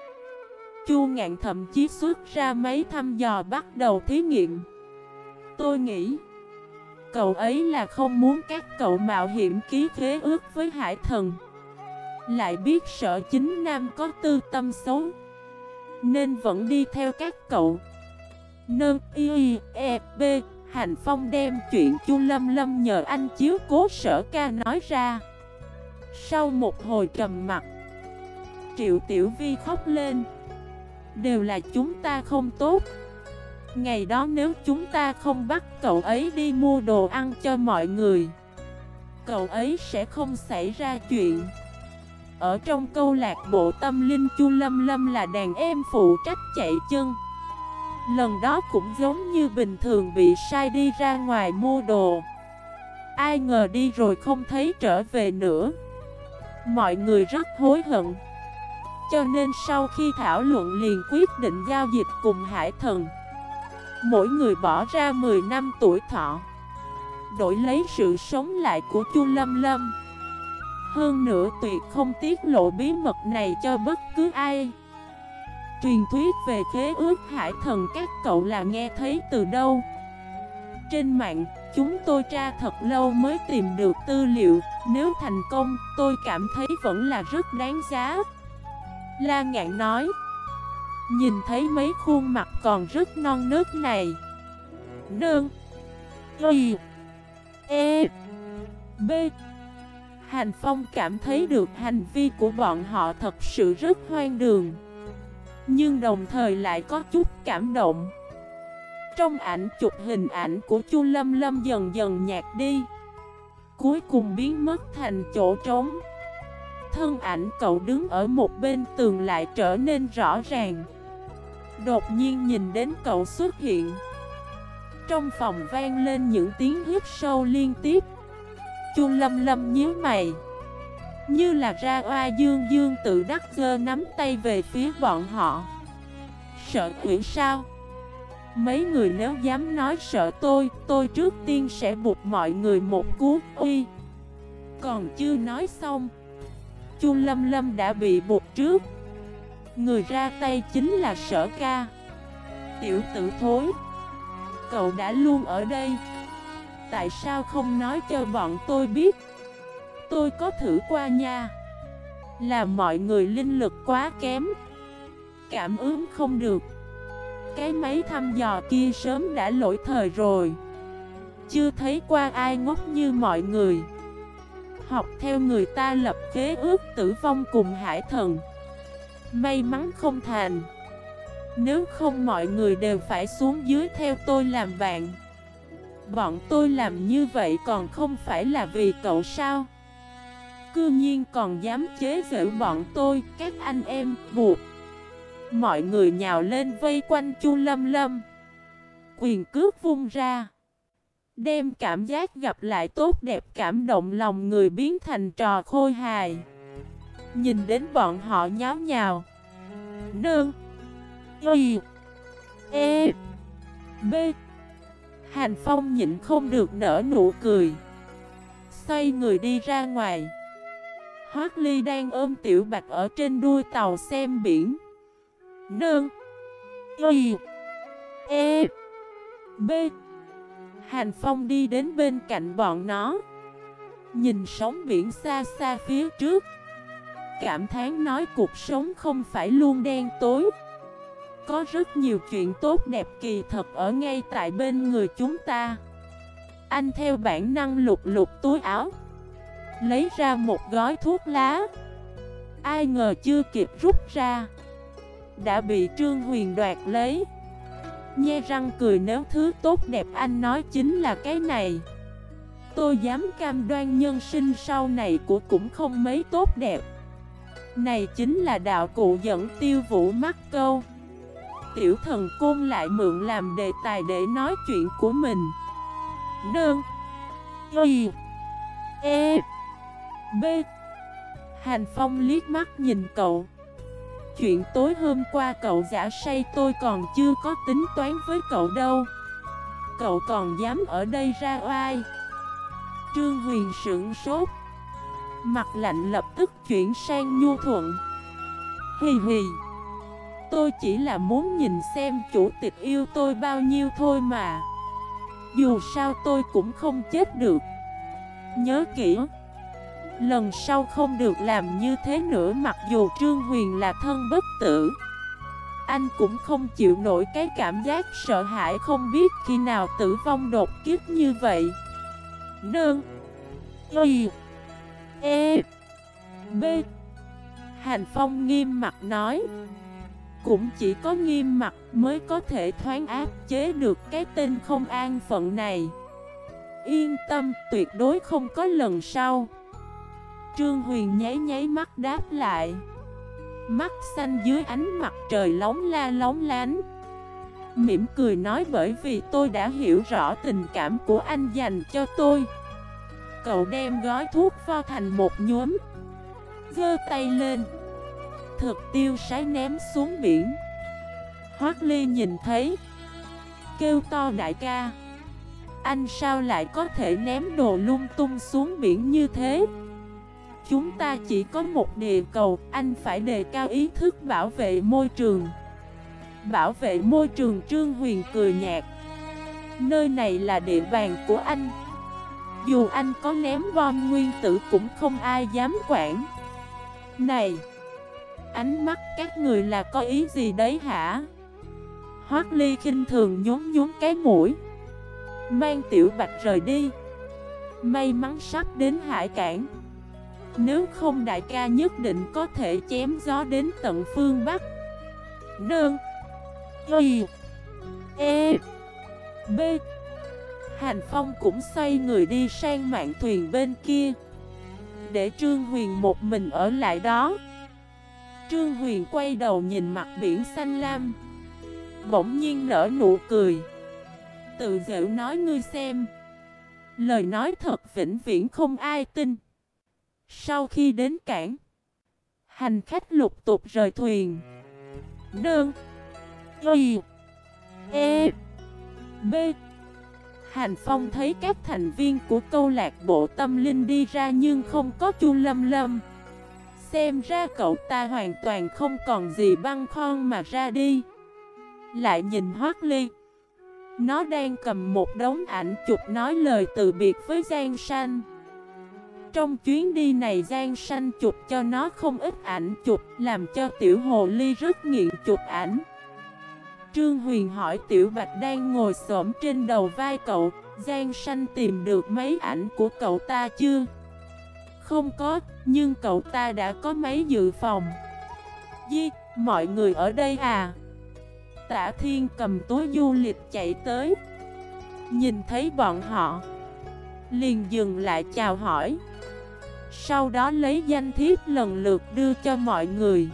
Chu ngạn thậm chí xuất ra mấy thăm dò bắt đầu thí nghiệm. Tôi nghĩ, Cậu ấy là không muốn các cậu mạo hiểm ký khế ước với hải thần. Lại biết sợ chính nam có tư tâm xấu. Nên vẫn đi theo các cậu. Nâng y e b Hành Phong đem chuyện Chu Lâm Lâm nhờ anh chiếu cố sở ca nói ra. Sau một hồi trầm mặt Triệu Tiểu Vi khóc lên. Đều là chúng ta không tốt. Ngày đó nếu chúng ta không bắt cậu ấy đi mua đồ ăn cho mọi người, Cậu ấy sẽ không xảy ra chuyện. Ở trong câu lạc bộ tâm linh Chu Lâm Lâm là đàn em phụ trách chạy chân. Lần đó cũng giống như bình thường bị sai đi ra ngoài mua đồ. Ai ngờ đi rồi không thấy trở về nữa. Mọi người rất hối hận. Cho nên sau khi thảo luận liền quyết định giao dịch cùng hải thần. Mỗi người bỏ ra 10 năm tuổi thọ. Đổi lấy sự sống lại của Chu Lâm Lâm. Hơn nữa tuyệt không tiết lộ bí mật này cho bất cứ ai. Truyền thuyết về khế ước hải thần các cậu là nghe thấy từ đâu? Trên mạng, chúng tôi tra thật lâu mới tìm được tư liệu. Nếu thành công, tôi cảm thấy vẫn là rất đáng giá. La ngạn nói Nhìn thấy mấy khuôn mặt còn rất non nước này. Nương Y E B Hành Phong cảm thấy được hành vi của bọn họ thật sự rất hoang đường. Nhưng đồng thời lại có chút cảm động. Trong ảnh chụp hình ảnh của Chu Lâm Lâm dần dần nhạt đi. Cuối cùng biến mất thành chỗ trống. Thân ảnh cậu đứng ở một bên tường lại trở nên rõ ràng. Đột nhiên nhìn đến cậu xuất hiện. Trong phòng vang lên những tiếng hít sâu liên tiếp. Chu lâm lâm nhíu mày. Như là ra oa dương dương tự đắc gơ nắm tay về phía bọn họ. Sợ quỷ sao? Mấy người nếu dám nói sợ tôi Tôi trước tiên sẽ buộc mọi người một cú uy. Còn chưa nói xong, Chu Lâm Lâm đã bị buộc trước. Người ra tay chính là sở ca. Tiểu tử thối, Cậu đã luôn ở đây. Tại sao không nói cho bọn tôi biết? Tôi có thử qua nha. Là mọi người linh lực quá kém. Cảm ứng không được. Cái máy thăm dò kia sớm đã lỗi thời rồi. Chưa thấy qua ai ngốc như mọi người. Học theo người ta lập kế ước tử vong cùng hải thần. May mắn không thành. Nếu không mọi người đều phải xuống dưới theo tôi làm bạn. Bọn tôi làm như vậy còn không phải là vì cậu sao? Cư nhiên còn dám chế giễu bọn tôi, các anh em, buộc. Mọi người nhào lên vây quanh chu lâm lâm. Quyền cước vung ra. Đem cảm giác gặp lại tốt đẹp cảm động lòng người biến thành trò khôi hài. Nhìn đến bọn họ nháo nhào. Nương. Y. E. B. Hành Phong nhịn không được nở nụ cười. Xoay người đi ra ngoài. Hoác Ly đang ôm tiểu bạch ở trên đuôi tàu xem biển. Nương. Y. E. B. Hành Phong đi đến bên cạnh bọn nó. Nhìn sóng biển xa xa phía trước. Cảm thán nói cuộc sống không phải luôn đen tối. Có rất nhiều chuyện tốt đẹp kỳ thật ở ngay tại bên người chúng ta. Anh theo bản năng lục lục túi áo, Lấy ra một gói thuốc lá. Ai ngờ chưa kịp rút ra, Đã bị Trương Huyền đoạt lấy. Nhe răng cười nếu thứ tốt đẹp anh nói chính là cái này. Tôi dám cam đoan nhân sinh sau này của cũng không mấy tốt đẹp. Này chính là đạo cụ dẫn tiêu vũ mắc câu. Tiểu thần côn lại mượn làm đề tài để nói chuyện của mình. Đơn. Y. E. B. Hành Phong liếc mắt nhìn cậu. Chuyện tối hôm qua cậu giả say tôi còn chưa có tính toán với cậu đâu. Cậu còn dám ở đây ra oai. Trương Huyền sững sốt. Mặt lạnh lập tức chuyển sang nhu thuận. Hì hì. Tôi chỉ là muốn nhìn xem chủ tịch yêu tôi bao nhiêu thôi mà. Dù sao tôi cũng không chết được. Nhớ kỹ, Lần sau không được làm như thế nữa mặc dù Trương Huyền là thân bất tử. Anh cũng không chịu nổi cái cảm giác sợ hãi không biết khi nào tử vong đột kiếp như vậy. Nương, Y E B. Hành Phong nghiêm mặt nói. Cũng chỉ có nghiêm mặt mới có thể thoáng áp chế được cái tên không an phận này. Yên tâm, tuyệt đối không có lần sau. Trương Huyền nháy nháy mắt đáp lại. Mắt xanh dưới ánh mặt trời lóng la lóng lánh. Mỉm cười nói bởi vì tôi đã hiểu rõ tình cảm của anh dành cho tôi. Cậu đem gói thuốc vo thành một nhóm. Gơ tay lên Thực tiêu sái ném xuống biển. Hoác Ly nhìn thấy Kêu to đại ca Anh sao lại có thể ném đồ lung tung xuống biển như thế? Chúng ta chỉ có một địa cầu, anh phải đề cao ý thức bảo vệ môi trường. Bảo vệ môi trường Trương Huyền cười nhạt. Nơi này là địa bàn của anh. Dù anh có ném bom nguyên tử cũng không ai dám quản. Này Ánh mắt các người là có ý gì đấy hả? Hoác ly khinh thường nhún nhún cái mũi. Mang tiểu bạch rời đi. May mắn sắp đến hải cảng. Nếu không đại ca nhất định có thể chém gió đến tận phương Bắc. Nương Y. E. B. Hành Phong cũng xoay người đi sang mạng thuyền bên kia. Để Trương Huyền một mình ở lại đó. Trương Huyền quay đầu nhìn mặt biển xanh lam. Bỗng nhiên nở nụ cười. Tự dễu nói ngươi xem. Lời nói thật vĩnh viễn không ai tin. Sau khi đến cảng, hành khách lục tục rời thuyền. Đơn Y E B. Hành Phong thấy các thành viên của câu lạc bộ tâm linh đi ra nhưng không có chu lâm lâm. Xem ra cậu ta hoàn toàn không còn gì băng khoan mà ra đi. Lại nhìn Hoác Ly. Nó đang cầm một đống ảnh chụp nói lời từ biệt với Giang Sanh. Trong chuyến đi này Giang Sanh chụp cho nó không ít ảnh chụp Làm cho Tiểu Hồ Ly rất nghiện chụp ảnh Trương Huyền hỏi Tiểu Bạch đang ngồi xổm trên đầu vai cậu Giang Sanh tìm được mấy ảnh của cậu ta chưa? Không có, nhưng cậu ta đã có máy dự phòng? Di, mọi người ở đây à? Tả Thiên cầm túi du lịch chạy tới. Nhìn thấy bọn họ Liền dừng lại chào hỏi. Sau đó lấy danh thiếp lần lượt đưa cho mọi người.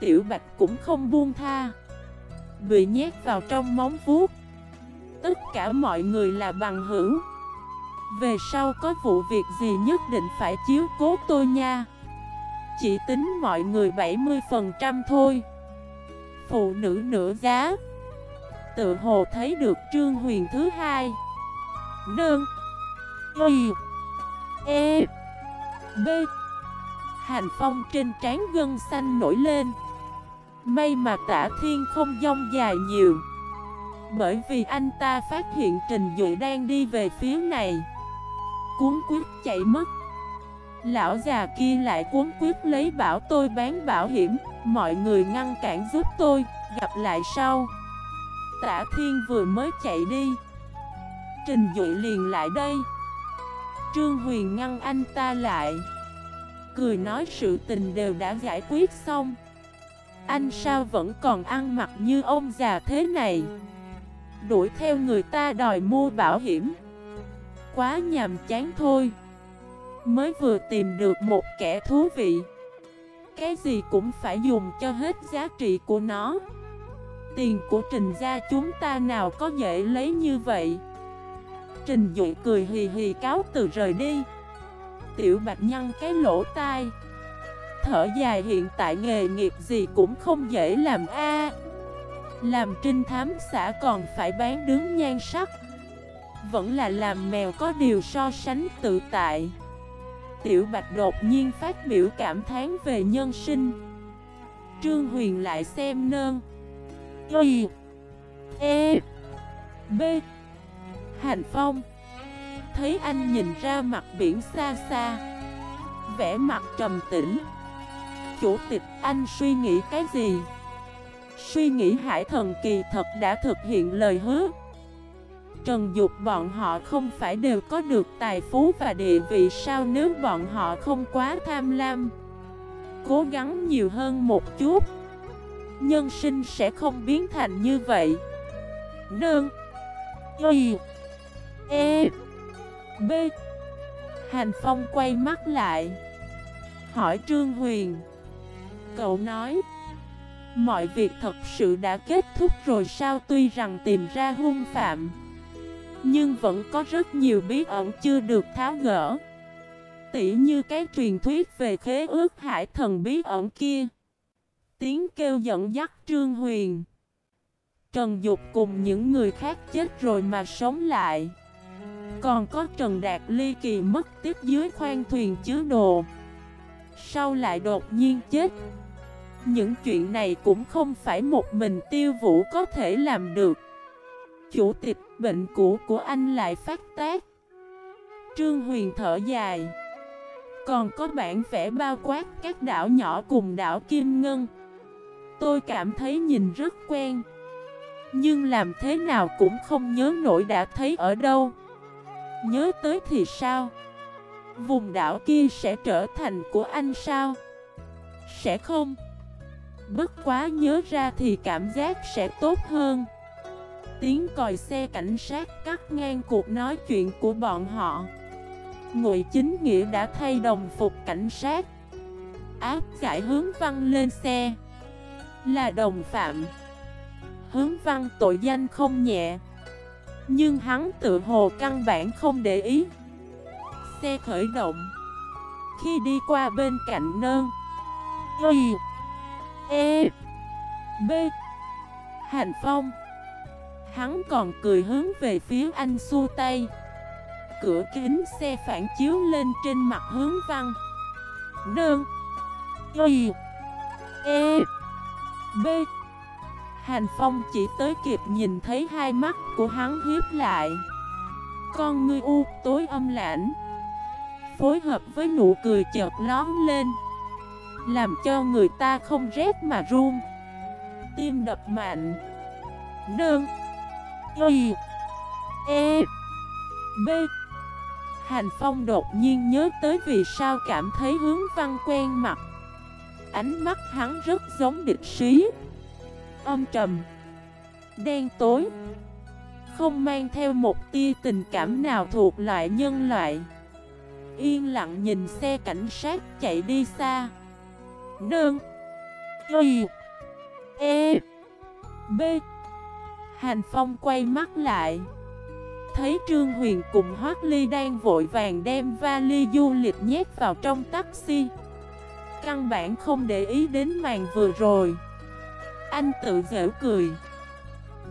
Tiểu Bạch cũng không buông tha. Bị nhét vào trong móng vuốt. Tất cả mọi người là bằng hữu. Về sau có vụ việc gì nhất định phải chiếu cố tôi nha. Chỉ tính mọi người 70% thôi. Phụ nữ nửa giá. Tự hồ thấy được Trương Huyền thứ hai. Đơn Y. E. B. Hành phong trên trán gân xanh nổi lên. May mà tả thiên không dông dài nhiều. Bởi vì anh ta phát hiện Trình Dụ đang đi về phía này. Cuốn quyết chạy mất. Lão già kia lại cuốn quyết lấy bảo tôi bán bảo hiểm, Mọi người ngăn cản giúp tôi, Gặp lại sau. Tả Thiên vừa mới chạy đi. Trình Dụy liền lại đây. Trương Huyền ngăn anh ta lại. Cười nói sự tình đều đã giải quyết xong. Anh sao vẫn còn ăn mặc như ông già thế này? Đuổi theo người ta đòi mua bảo hiểm. Quá nhàm chán thôi. Mới vừa tìm được một kẻ thú vị. Cái gì cũng phải dùng cho hết giá trị của nó. Tiền của trình gia chúng ta nào có dễ lấy như vậy? Trình dụ cười hì hì cáo từ rời đi. Tiểu bạch nhăn cái lỗ tai. Thở dài hiện tại nghề nghiệp gì cũng không dễ làm a. Làm trinh thám xã còn phải bán đứng nhan sắc. Vẫn là làm mèo có điều so sánh tự tại. Tiểu Bạch đột nhiên phát biểu cảm thán về nhân sinh. Trương Huyền lại xem nơn. Y E B. Hành Phong. Thấy anh nhìn ra mặt biển xa xa. Vẽ mặt trầm tĩnh. Chủ tịch, anh suy nghĩ cái gì? Suy nghĩ hải thần kỳ thật đã thực hiện lời hứa. Trần Dục bọn họ không phải đều có được tài phú và địa vị sao nếu bọn họ không quá tham lam? Cố gắng nhiều hơn một chút, Nhân sinh sẽ không biến thành như vậy. Nương, Y E B. Hành Phong quay mắt lại, Hỏi Trương Huyền. Cậu nói, Mọi việc thật sự đã kết thúc rồi sao tuy rằng tìm ra hung phạm nhưng vẫn có rất nhiều bí ẩn chưa được tháo gỡ. Tỉ như cái truyền thuyết về khế ước hải thần bí ẩn kia. Tiếng kêu dẫn dắt Trương Huyền. Trần Dục cùng những người khác chết rồi mà sống lại. Còn có Trần Đạt ly kỳ mất tiếp dưới khoang thuyền chứa đồ. Sau lại đột nhiên chết. Những chuyện này cũng không phải một mình tiêu vũ có thể làm được. Chủ tịch bệnh cũ của anh lại phát tác. Trương Huyền thở dài. Còn có bản vẽ bao quát các đảo nhỏ cùng đảo Kim Ngân. Tôi cảm thấy nhìn rất quen. Nhưng làm thế nào cũng không nhớ nổi đã thấy ở đâu. Nhớ tới thì sao? Vùng đảo kia sẽ trở thành của anh sao? Sẽ không? Bất quá nhớ ra thì cảm giác sẽ tốt hơn tiếng còi xe cảnh sát cắt ngang cuộc nói chuyện của bọn họ. Ngụy Chính Nghĩa đã thay đồng phục cảnh sát. Áp giải hướng văn lên xe. Là đồng phạm. Hướng văn tội danh không nhẹ. Nhưng hắn tự hồ căn bản không để ý. Xe khởi động. Khi đi qua bên cạnh nơn. Y. E. B. Hành Phong. Hắn còn cười hướng về phía anh xua tay Cửa kính xe phản chiếu lên trên mặt hướng văn. Đơn Y. E. B. Hành Phong chỉ tới kịp nhìn thấy hai mắt của hắn hiếp lại. Con ngươi u tối âm lãnh, Phối hợp với nụ cười chợt lón lên, Làm cho người ta không rét mà run. Tim đập mạnh. Đơn Y E B. Hành Phong đột nhiên nhớ tới vì sao cảm thấy hướng văn quen mặt. Ánh mắt hắn rất giống địch sĩ. Âm trầm, Đen tối, Không mang theo một tia tình cảm nào thuộc loại nhân loại. Yên lặng nhìn xe cảnh sát chạy đi xa. Nương, Y E B. Hành Phong quay mắt lại. Thấy Trương Huyền cùng Hoác Ly đang vội vàng đem vali du lịch nhét vào trong taxi. Căn bản không để ý đến màn vừa rồi. Anh tự dễ cười.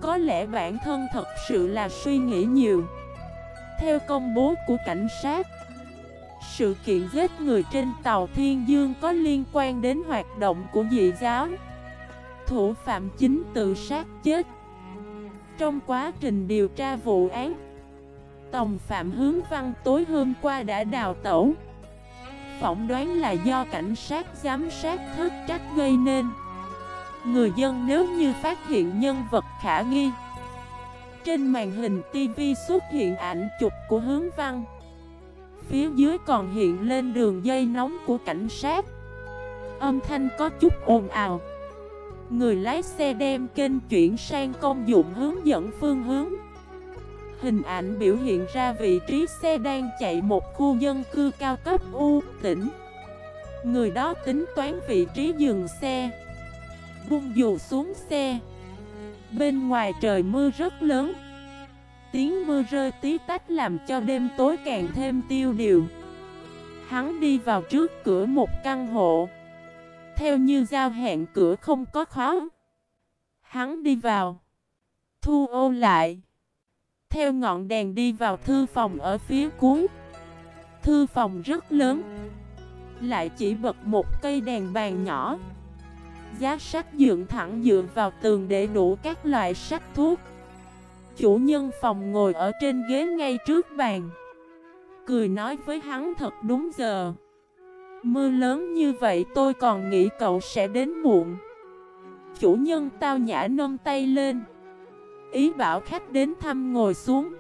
Có lẽ bản thân thật sự là suy nghĩ nhiều. Theo công bố của cảnh sát, Sự kiện giết người trên tàu Thiên Dương có liên quan đến hoạt động của dị giáo. Thủ phạm chính tự sát chết trong quá trình điều tra vụ án. Tổng phạm hướng văn tối hôm qua đã đào tẩu. Phỏng đoán là do cảnh sát giám sát thất trách gây nên. Người dân nếu như phát hiện nhân vật khả nghi. Trên màn hình TV xuất hiện ảnh chụp của hướng văn. Phía dưới còn hiện lên đường dây nóng của cảnh sát. Âm thanh có chút ồn ào. Người lái xe đem kênh chuyển sang công dụng hướng dẫn phương hướng. Hình ảnh biểu hiện ra vị trí xe đang chạy một khu dân cư cao cấp U, tỉnh. Người đó tính toán vị trí dừng xe. Bung dù xuống xe. Bên ngoài trời mưa rất lớn. Tiếng mưa rơi tí tách làm cho đêm tối càng thêm tiêu điều. Hắn đi vào trước cửa một căn hộ. Theo như giao hẹn cửa không có khó. Hắn đi vào. Thu ô lại. Theo ngọn đèn đi vào thư phòng ở phía cuối. Thư phòng rất lớn. Lại chỉ bật một cây đèn bàn nhỏ. Giá sách dựng thẳng dựa vào tường để đủ các loại sách thuốc. Chủ nhân phòng ngồi ở trên ghế ngay trước bàn. Cười nói với hắn thật đúng giờ. Mưa lớn như vậy tôi còn nghĩ cậu sẽ đến muộn. Chủ nhân tao nhã nâng tay lên. Ý bảo khách đến thăm ngồi xuống.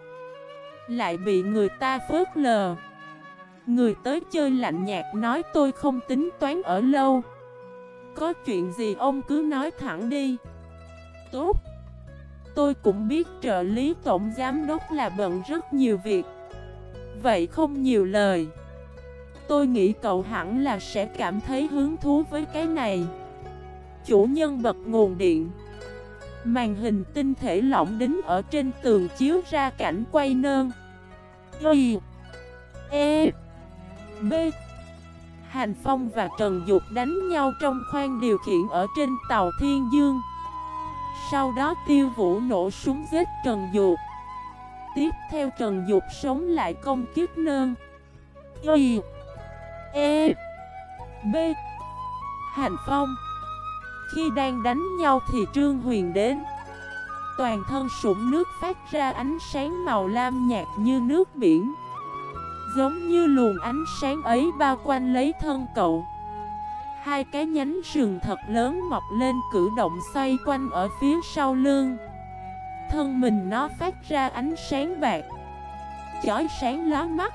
Lại bị người ta phớt lờ. Người tới chơi lạnh nhạt nói tôi không tính toán ở lâu. Có chuyện gì ông cứ nói thẳng đi. Tốt. Tôi cũng biết trợ lý tổng giám đốc là bận rất nhiều việc. Vậy không nhiều lời. Tôi nghĩ cậu hẳn là sẽ cảm thấy hứng thú với cái này. Chủ nhân bật nguồn điện. Màn hình tinh thể lỏng đính ở trên tường chiếu ra cảnh quay nơn. Y E B. Hành Phong và Trần Dục đánh nhau trong khoang điều khiển ở trên tàu Thiên Dương. Sau đó tiêu vũ nổ súng giết Trần Dục. Tiếp theo Trần Dục sống lại công kiếp nơn. Y E B. Hành Phong. Khi đang đánh nhau thì Trương Huyền đến. Toàn thân sủng nước phát ra ánh sáng màu lam nhạt như nước biển. Giống như luồng ánh sáng ấy bao quanh lấy thân cậu. Hai cái nhánh sườn thật lớn mọc lên cử động xoay quanh ở phía sau lưng. Thân mình nó phát ra ánh sáng bạc. Chói sáng lá mắt.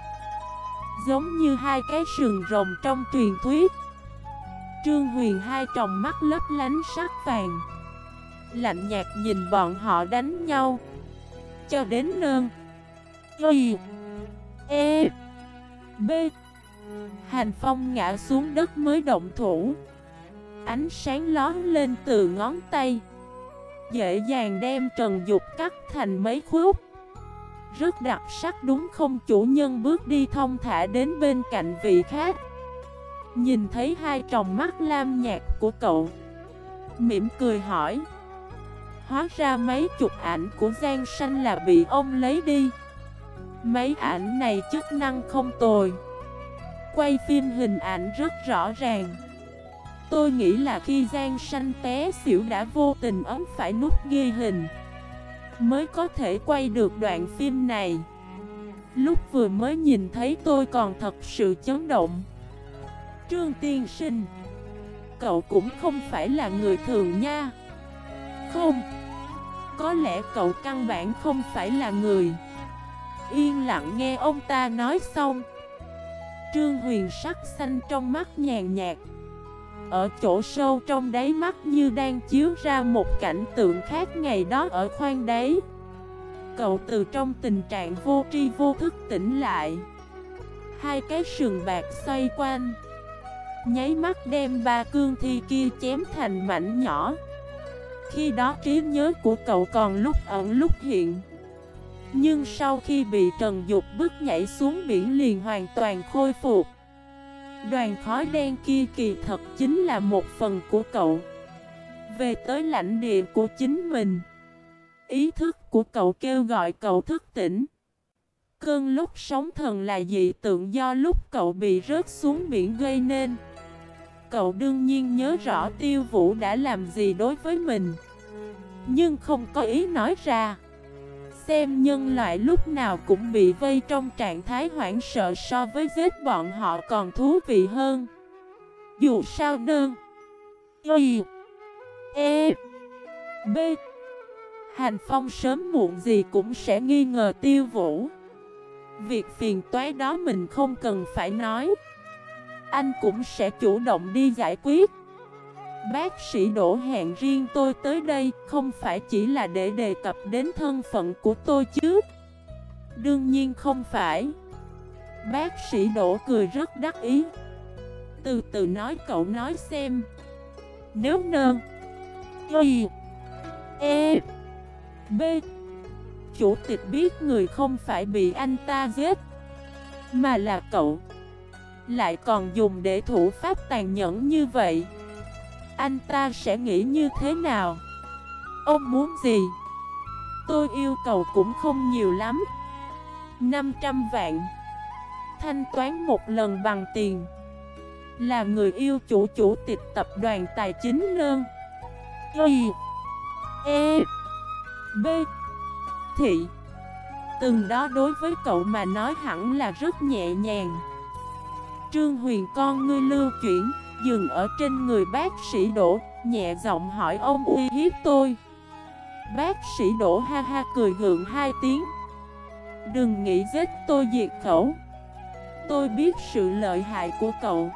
Giống như hai cái sườn rồng trong truyền thuyết. Trương Huyền hai tròng mắt lấp lánh sắc vàng. Lạnh nhạt nhìn bọn họ đánh nhau. Cho đến nơn. Y. E. B. Hành Phong ngã xuống đất mới động thủ. Ánh sáng lón lên từ ngón tay. Dễ dàng đem Trần Dục cắt thành mấy khúc. Rất đặc sắc đúng không chủ nhân? Bước đi thông thả đến bên cạnh vị khác Nhìn thấy hai tròng mắt lam nhạt của cậu. Mỉm cười hỏi. Hóa ra mấy chục ảnh của Giang Sanh là bị ông lấy đi. Mấy ảnh này chức năng không tồi. Quay phim hình ảnh rất rõ ràng. Tôi nghĩ là khi Giang Sanh té xỉu đã vô tình ấn phải nút ghi hình. Mới có thể quay được đoạn phim này. Lúc vừa mới nhìn thấy tôi còn thật sự chấn động. Trương Tiên Sinh, Cậu cũng không phải là người thường nha. Không, Có lẽ cậu căn bản không phải là người. Yên lặng nghe ông ta nói xong. Trương Huyền sắc xanh trong mắt nhàn nhạt. Ở chỗ sâu trong đáy mắt như đang chiếu ra một cảnh tượng khác ngày đó ở khoang đáy. Cậu từ trong tình trạng vô tri vô thức tỉnh lại. Hai cái sườn bạc xoay quanh. Nháy mắt đem ba cương thi kia chém thành mảnh nhỏ. Khi đó trí nhớ của cậu còn lúc ẩn lúc hiện. Nhưng sau khi bị Trần Dục bức nhảy xuống biển liền hoàn toàn khôi phục. Đoàn khói đen kia kỳ thật chính là một phần của cậu. Về tới lãnh địa của chính mình, Ý thức của cậu kêu gọi cậu thức tỉnh. Cơn lúc sóng thần là dị tượng do lúc cậu bị rớt xuống biển gây nên. Cậu đương nhiên nhớ rõ tiêu vũ đã làm gì đối với mình. Nhưng không có ý nói ra xem nhân loại lúc nào cũng bị vây trong trạng thái hoảng sợ so với giết bọn họ còn thú vị hơn. Dù sao đơn, Y E B, Hành Phong sớm muộn gì cũng sẽ nghi ngờ tiêu vũ. Việc phiền toái đó mình không cần phải nói. Anh cũng sẽ chủ động đi giải quyết. Bác sĩ đổ hẹn riêng tôi tới đây, Không phải chỉ là để đề cập đến thân phận của tôi chứ. Đương nhiên không phải. Bác sĩ đổ cười rất đắc ý. Từ từ nói cậu nói xem. Nếu nơn Y E B, Chủ tịch biết người không phải bị anh ta giết, Mà là cậu. Lại còn dùng để thủ pháp tàn nhẫn như vậy. Anh ta sẽ nghĩ như thế nào? Ông muốn gì? Tôi yêu cầu cũng không nhiều lắm. 500 vạn. Thanh toán một lần bằng tiền. Là người yêu chủ chủ tịch tập đoàn tài chính nơn Y. E. B. Thị. Từng đó đối với cậu mà nói hẳn là rất nhẹ nhàng. Trương Huyền con ngươi lưu chuyển. Dừng ở trên người bác sĩ Đỗ, Nhẹ giọng hỏi ông uy hiếp tôi. Bác sĩ Đỗ ha ha cười gượng hai tiếng. Đừng nghĩ giết tôi diệt khẩu. Tôi biết sự lợi hại của cậu.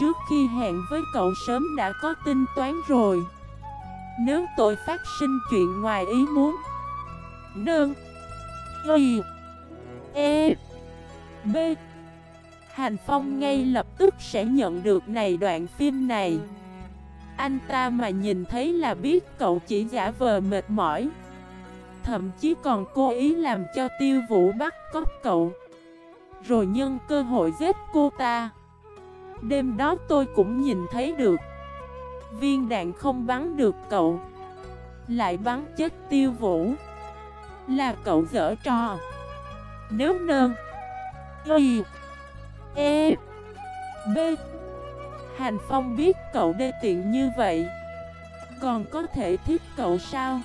Trước khi hẹn với cậu sớm đã có tính toán rồi. Nếu tôi phát sinh chuyện ngoài ý muốn. Nương. Y. E. B. Hành Phong ngay lập tức sẽ nhận được này đoạn phim này. Anh ta mà nhìn thấy là biết cậu chỉ giả vờ mệt mỏi. Thậm chí còn cố ý làm cho tiêu vũ bắt cóc cậu. Rồi nhân cơ hội giết cô ta. Đêm đó tôi cũng nhìn thấy được. Viên đạn không bắn được cậu. Lại bắn chết tiêu vũ. Là cậu dở trò. Nếu nơn Y E B. Hành Phong biết cậu đê tiện như vậy. Còn có thể thích cậu sao?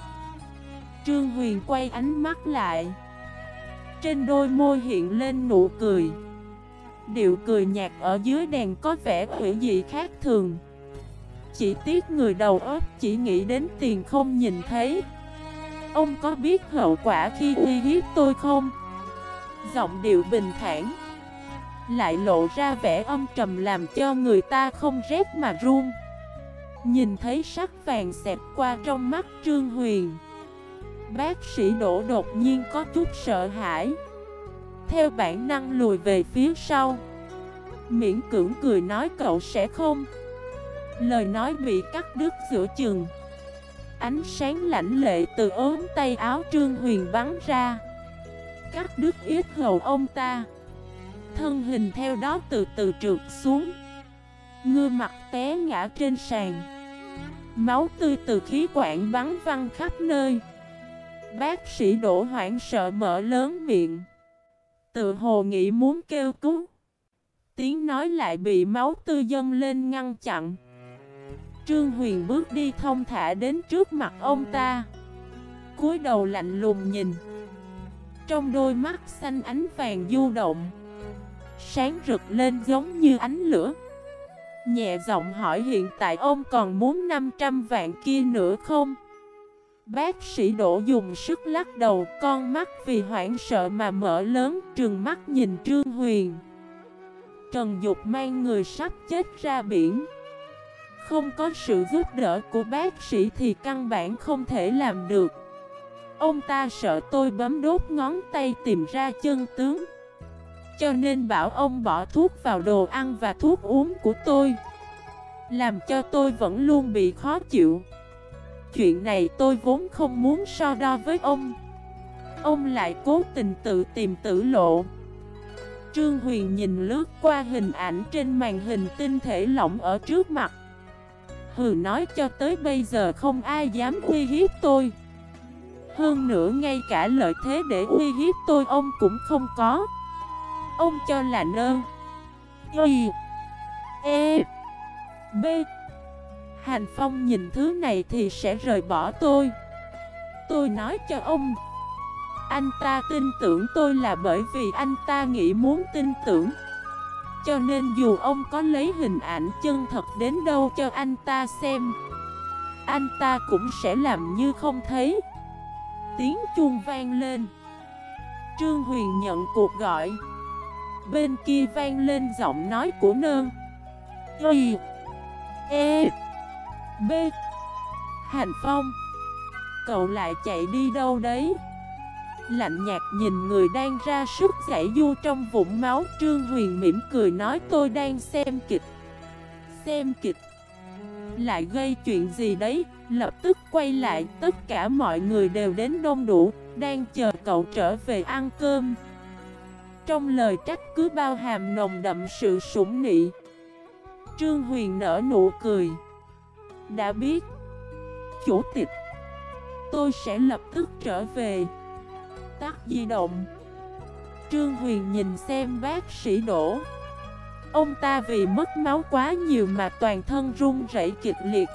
Trương Huyền quay ánh mắt lại. Trên đôi môi hiện lên nụ cười. Điệu cười nhạt ở dưới đèn có vẻ quỷ dị khác thường. Chỉ tiếc người đầu óc chỉ nghĩ đến tiền không nhìn thấy. Ông có biết hậu quả khi uy hiếp tôi không? Giọng điệu bình thản. Lại lộ ra vẻ âm trầm làm cho người ta không rét mà run. Nhìn thấy sắc vàng xẹp qua trong mắt Trương Huyền, Bác sĩ đổ đột nhiên có chút sợ hãi. Theo bản năng lùi về phía sau, Miễn cưỡng cười nói cậu sẽ không. Lời nói bị cắt đứt giữa chừng. Ánh sáng lãnh lệ từ ốm tay áo Trương Huyền bắn ra, Cắt đứt ít hầu ông ta. Thân hình theo đó từ từ trượt xuống. Ngư mặt té ngã trên sàn. Máu tươi từ khí quản bắn văng khắp nơi. Bác sĩ đổ hoảng sợ mở lớn miệng. Tự hồ nghĩ muốn kêu cứu. Tiếng nói lại bị máu tươi dâng lên ngăn chặn. Trương Huyền bước đi thông thả đến trước mặt ông ta. Cúi đầu lạnh lùng nhìn. Trong đôi mắt xanh ánh vàng du động. Sáng rực lên giống như ánh lửa. Nhẹ giọng hỏi hiện tại ông còn muốn 500 vạn kia nữa không? Bác sĩ đổ dùng sức lắc đầu, Con mắt vì hoảng sợ mà mở lớn, Trừng mắt nhìn Trương Huyền. Trần Dục mang người sắp chết ra biển. Không có sự giúp đỡ của bác sĩ thì căn bản không thể làm được. Ông ta sợ tôi bấm đốt ngón tay tìm ra chân tướng. Cho nên bảo ông bỏ thuốc vào đồ ăn và thuốc uống của tôi. Làm cho tôi vẫn luôn bị khó chịu. Chuyện này tôi vốn không muốn so đo với ông. Ông lại cố tình tự tìm tử lộ. Trương Huyền nhìn lướt qua hình ảnh trên màn hình tinh thể lỏng ở trước mặt. Hừ, nói cho tới bây giờ không ai dám uy hiếp tôi. Hơn nữa ngay cả lợi thế để uy hiếp tôi ông cũng không có. Ông cho là nơ. Y E. B. Hành Phong nhìn thứ này thì sẽ rời bỏ tôi. Tôi nói cho ông. Anh ta tin tưởng tôi là bởi vì anh ta nghĩ muốn tin tưởng. Cho nên dù ông có lấy hình ảnh chân thật đến đâu cho anh ta xem, Anh ta cũng sẽ làm như không thấy. Tiếng chuông vang lên. Trương Huyền nhận cuộc gọi. Bên kia vang lên giọng nói của nơn. Y E B. Hành Phong, Cậu lại chạy đi đâu đấy? Lạnh nhạt nhìn người đang ra sức giải du trong vũng máu. Trương Huyền mỉm cười nói, tôi đang xem kịch Xem kịch. Lại gây chuyện gì đấy? Lập tức quay lại, Tất cả mọi người đều đến đông đủ, Đang chờ cậu trở về ăn cơm. Trong lời trách cứ bao hàm nồng đậm sự sủng nị. Trương Huyền nở nụ cười. Đã biết. Chủ tịch. Tôi sẽ lập tức trở về. Tắt di động. Trương Huyền nhìn xem bác sĩ đổ Ông ta vì mất máu quá nhiều mà toàn thân run rẩy kịch liệt.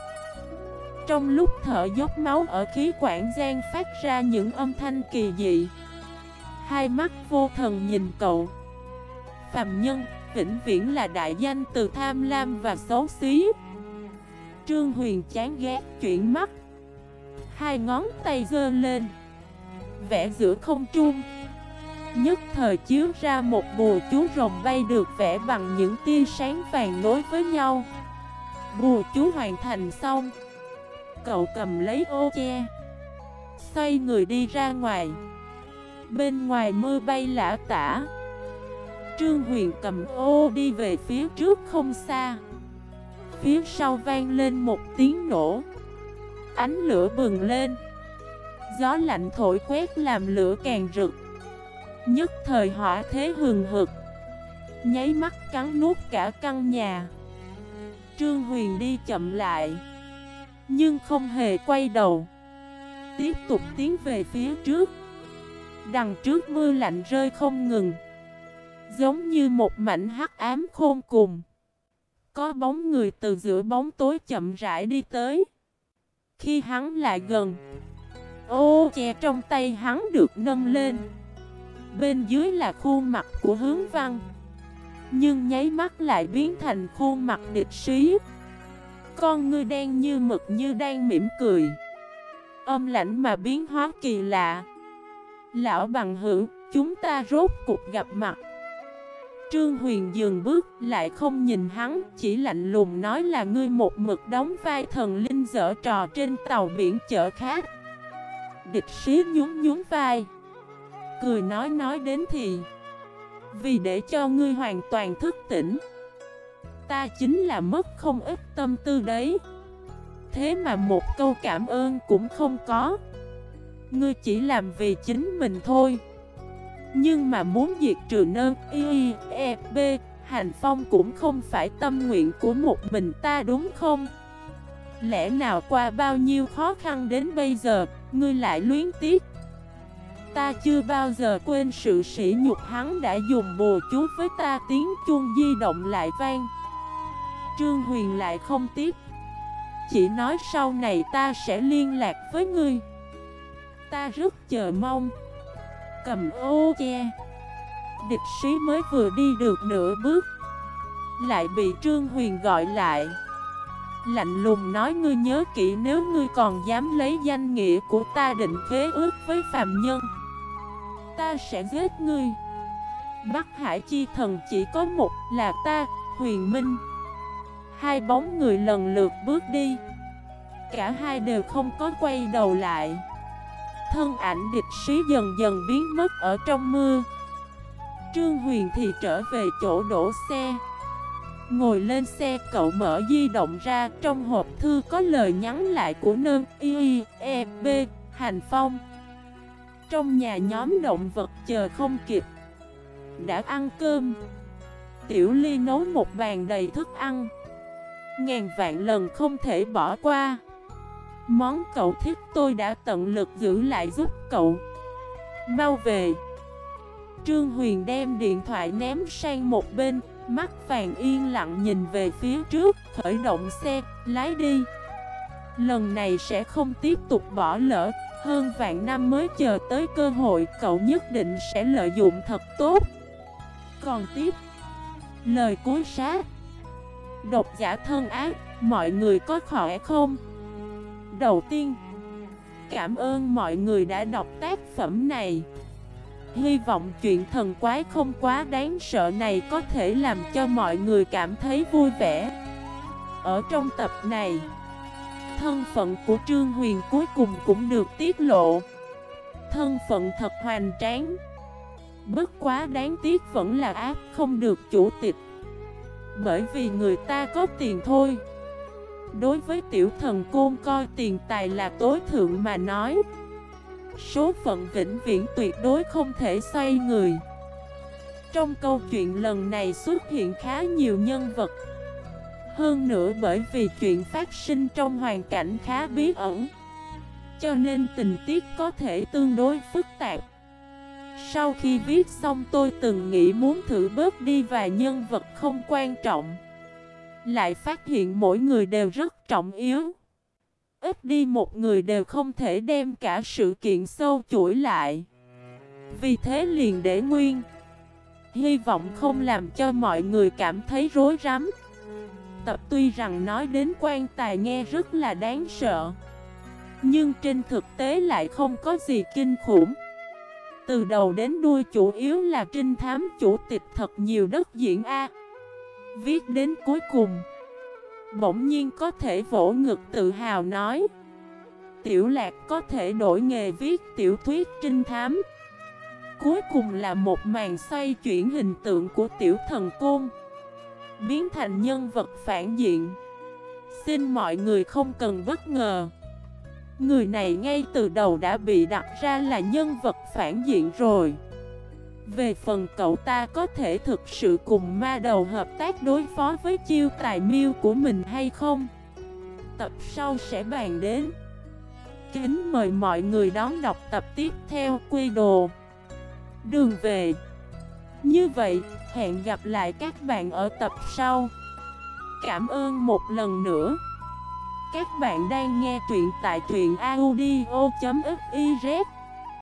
Trong lúc thở dốc máu ở khí quản gian phát ra những âm thanh kỳ dị. Hai mắt vô thần nhìn cậu. Phạm nhân, vĩnh viễn là đại danh từ tham lam và xấu xí. Trương Huyền chán ghét chuyển mắt. Hai ngón tay dơ lên. Vẽ giữa không trung. Nhất thời chiếu ra một bùa chú rồng bay được vẽ bằng những tia sáng vàng nối với nhau. Bùa chú hoàn thành xong. Cậu cầm lấy ô che. Xoay người đi ra ngoài. Bên ngoài mưa bay lã tả. Trương Huyền cầm ô đi về phía trước không xa. Phía sau vang lên một tiếng nổ. Ánh lửa bừng lên. Gió lạnh thổi quét làm lửa càng rực. Nhất thời hỏa thế hừng hực. Nháy mắt cắn nuốt cả căn nhà. Trương Huyền đi chậm lại. Nhưng không hề quay đầu. Tiếp tục tiến về phía trước. Đằng trước mưa lạnh rơi không ngừng. Giống như một mảnh hắc ám khôn cùng. Có bóng người từ giữa bóng tối chậm rãi đi tới. Khi hắn lại gần, Ô che trong tay hắn được nâng lên. Bên dưới là khuôn mặt của hướng văn. Nhưng nháy mắt lại biến thành khuôn mặt địch sĩ. Con ngươi đen như mực như đang mỉm cười. Âm lãnh mà biến hóa kỳ lạ. Lão bằng hữu, chúng ta rốt cuộc gặp mặt. Trương Huyền dừng bước lại không nhìn hắn Chỉ lạnh lùng nói là ngươi một mực đóng vai thần linh dở trò trên tàu biển chở khác Địch sĩ nhún nhún vai. Cười nói nói đến thì Vì để cho ngươi hoàn toàn thức tỉnh Ta chính là mất không ít tâm tư đấy. Thế mà một câu cảm ơn cũng không có. Ngươi chỉ làm vì chính mình thôi. Nhưng mà muốn diệt trừ nơn y e b, Hành phong cũng không phải tâm nguyện của một mình ta, đúng không? Lẽ nào qua bao nhiêu khó khăn đến bây giờ, Ngươi lại luyến tiếc? Ta chưa bao giờ quên sự sỉ nhục hắn đã dùng bồ chú với ta, tiếng chuông di động lại vang. Trương Huyền lại không tiếc. Chỉ nói sau này ta sẽ liên lạc với ngươi. Ta rất chờ mong. Cầm ô che. Địch sĩ mới vừa đi được nửa bước. Lại bị Trương Huyền gọi lại. Lạnh lùng nói ngươi nhớ kỹ nếu ngươi còn dám lấy danh nghĩa của ta định khế ước với phàm nhân Ta sẽ giết ngươi. Bắc Hải Chi Thần chỉ có một là ta, Huyền Minh. Hai bóng người lần lượt bước đi. Cả hai đều không có quay đầu lại. Thân ảnh địch sĩ dần dần biến mất ở trong mưa. Trương Huyền thì trở về chỗ đổ xe. Ngồi lên xe cậu mở di động ra Trong hộp thư có lời nhắn lại của nơn Y, E, B, Hành Phong. Trong nhà nhóm động vật chờ không kịp Đã ăn cơm. Tiểu Ly nấu một bàn đầy thức ăn. Ngàn vạn lần không thể bỏ qua. Món cậu thích tôi đã tận lực giữ lại giúp cậu. Mau về. Trương Huyền đem điện thoại ném sang một bên Mắt vàng yên lặng nhìn về phía trước, khởi động xe, lái đi. Lần này sẽ không tiếp tục bỏ lỡ, Hơn vạn năm mới chờ tới cơ hội cậu nhất định sẽ lợi dụng thật tốt. Còn tiếp. Lời cuối sát. Độc giả thân ác Mọi người có khỏe không? Đầu tiên. Cảm ơn mọi người đã đọc tác phẩm này. Hy vọng chuyện thần quái không quá đáng sợ này có thể làm cho mọi người cảm thấy vui vẻ. Ở trong tập này, Thân phận của Trương Huyền cuối cùng cũng được tiết lộ. Thân phận thật hoành tráng. Bất quá đáng tiếc vẫn là ác không được chủ tịch. Bởi vì người ta có tiền thôi. Đối với tiểu thần côn coi tiền tài là tối thượng mà nói, Số phận vĩnh viễn tuyệt đối không thể xoay người. Trong câu chuyện lần này xuất hiện khá nhiều nhân vật. Hơn nữa bởi vì chuyện phát sinh trong hoàn cảnh khá bí ẩn, Cho nên tình tiết có thể tương đối phức tạp. Sau khi viết xong tôi từng nghĩ muốn thử bớt đi vài nhân vật không quan trọng. Lại phát hiện mỗi người đều rất trọng yếu. Ít đi một người đều không thể đem cả sự kiện sâu chuỗi lại. Vì thế liền để nguyên. Hy vọng không làm cho mọi người cảm thấy rối rắm. Tập tuy rằng nói đến quan tài nghe rất là đáng sợ, Nhưng trên thực tế lại không có gì kinh khủng. Từ đầu đến đuôi chủ yếu là trinh thám chủ tịch thật nhiều đất diễn A. Viết đến cuối cùng. Bỗng nhiên có thể vỗ ngực tự hào nói, Tiểu lạc có thể đổi nghề viết tiểu thuyết trinh thám. Cuối cùng là một màn xoay chuyển hình tượng của tiểu thần côn, Biến thành nhân vật phản diện. Xin mọi người không cần bất ngờ. Người này ngay từ đầu đã bị đặt ra là nhân vật phản diện rồi về phần cậu ta có thể thực sự cùng ma đầu hợp tác đối phó với chiêu tài miêu của mình hay không? Tập sau sẽ bàn đến. Kính mời mọi người đón đọc tập tiếp theo quy đồ. Đường về. Như vậy, hẹn gặp lại các bạn ở tập sau. Cảm ơn một lần nữa. Các bạn đang nghe truyện tại truyện audio.fif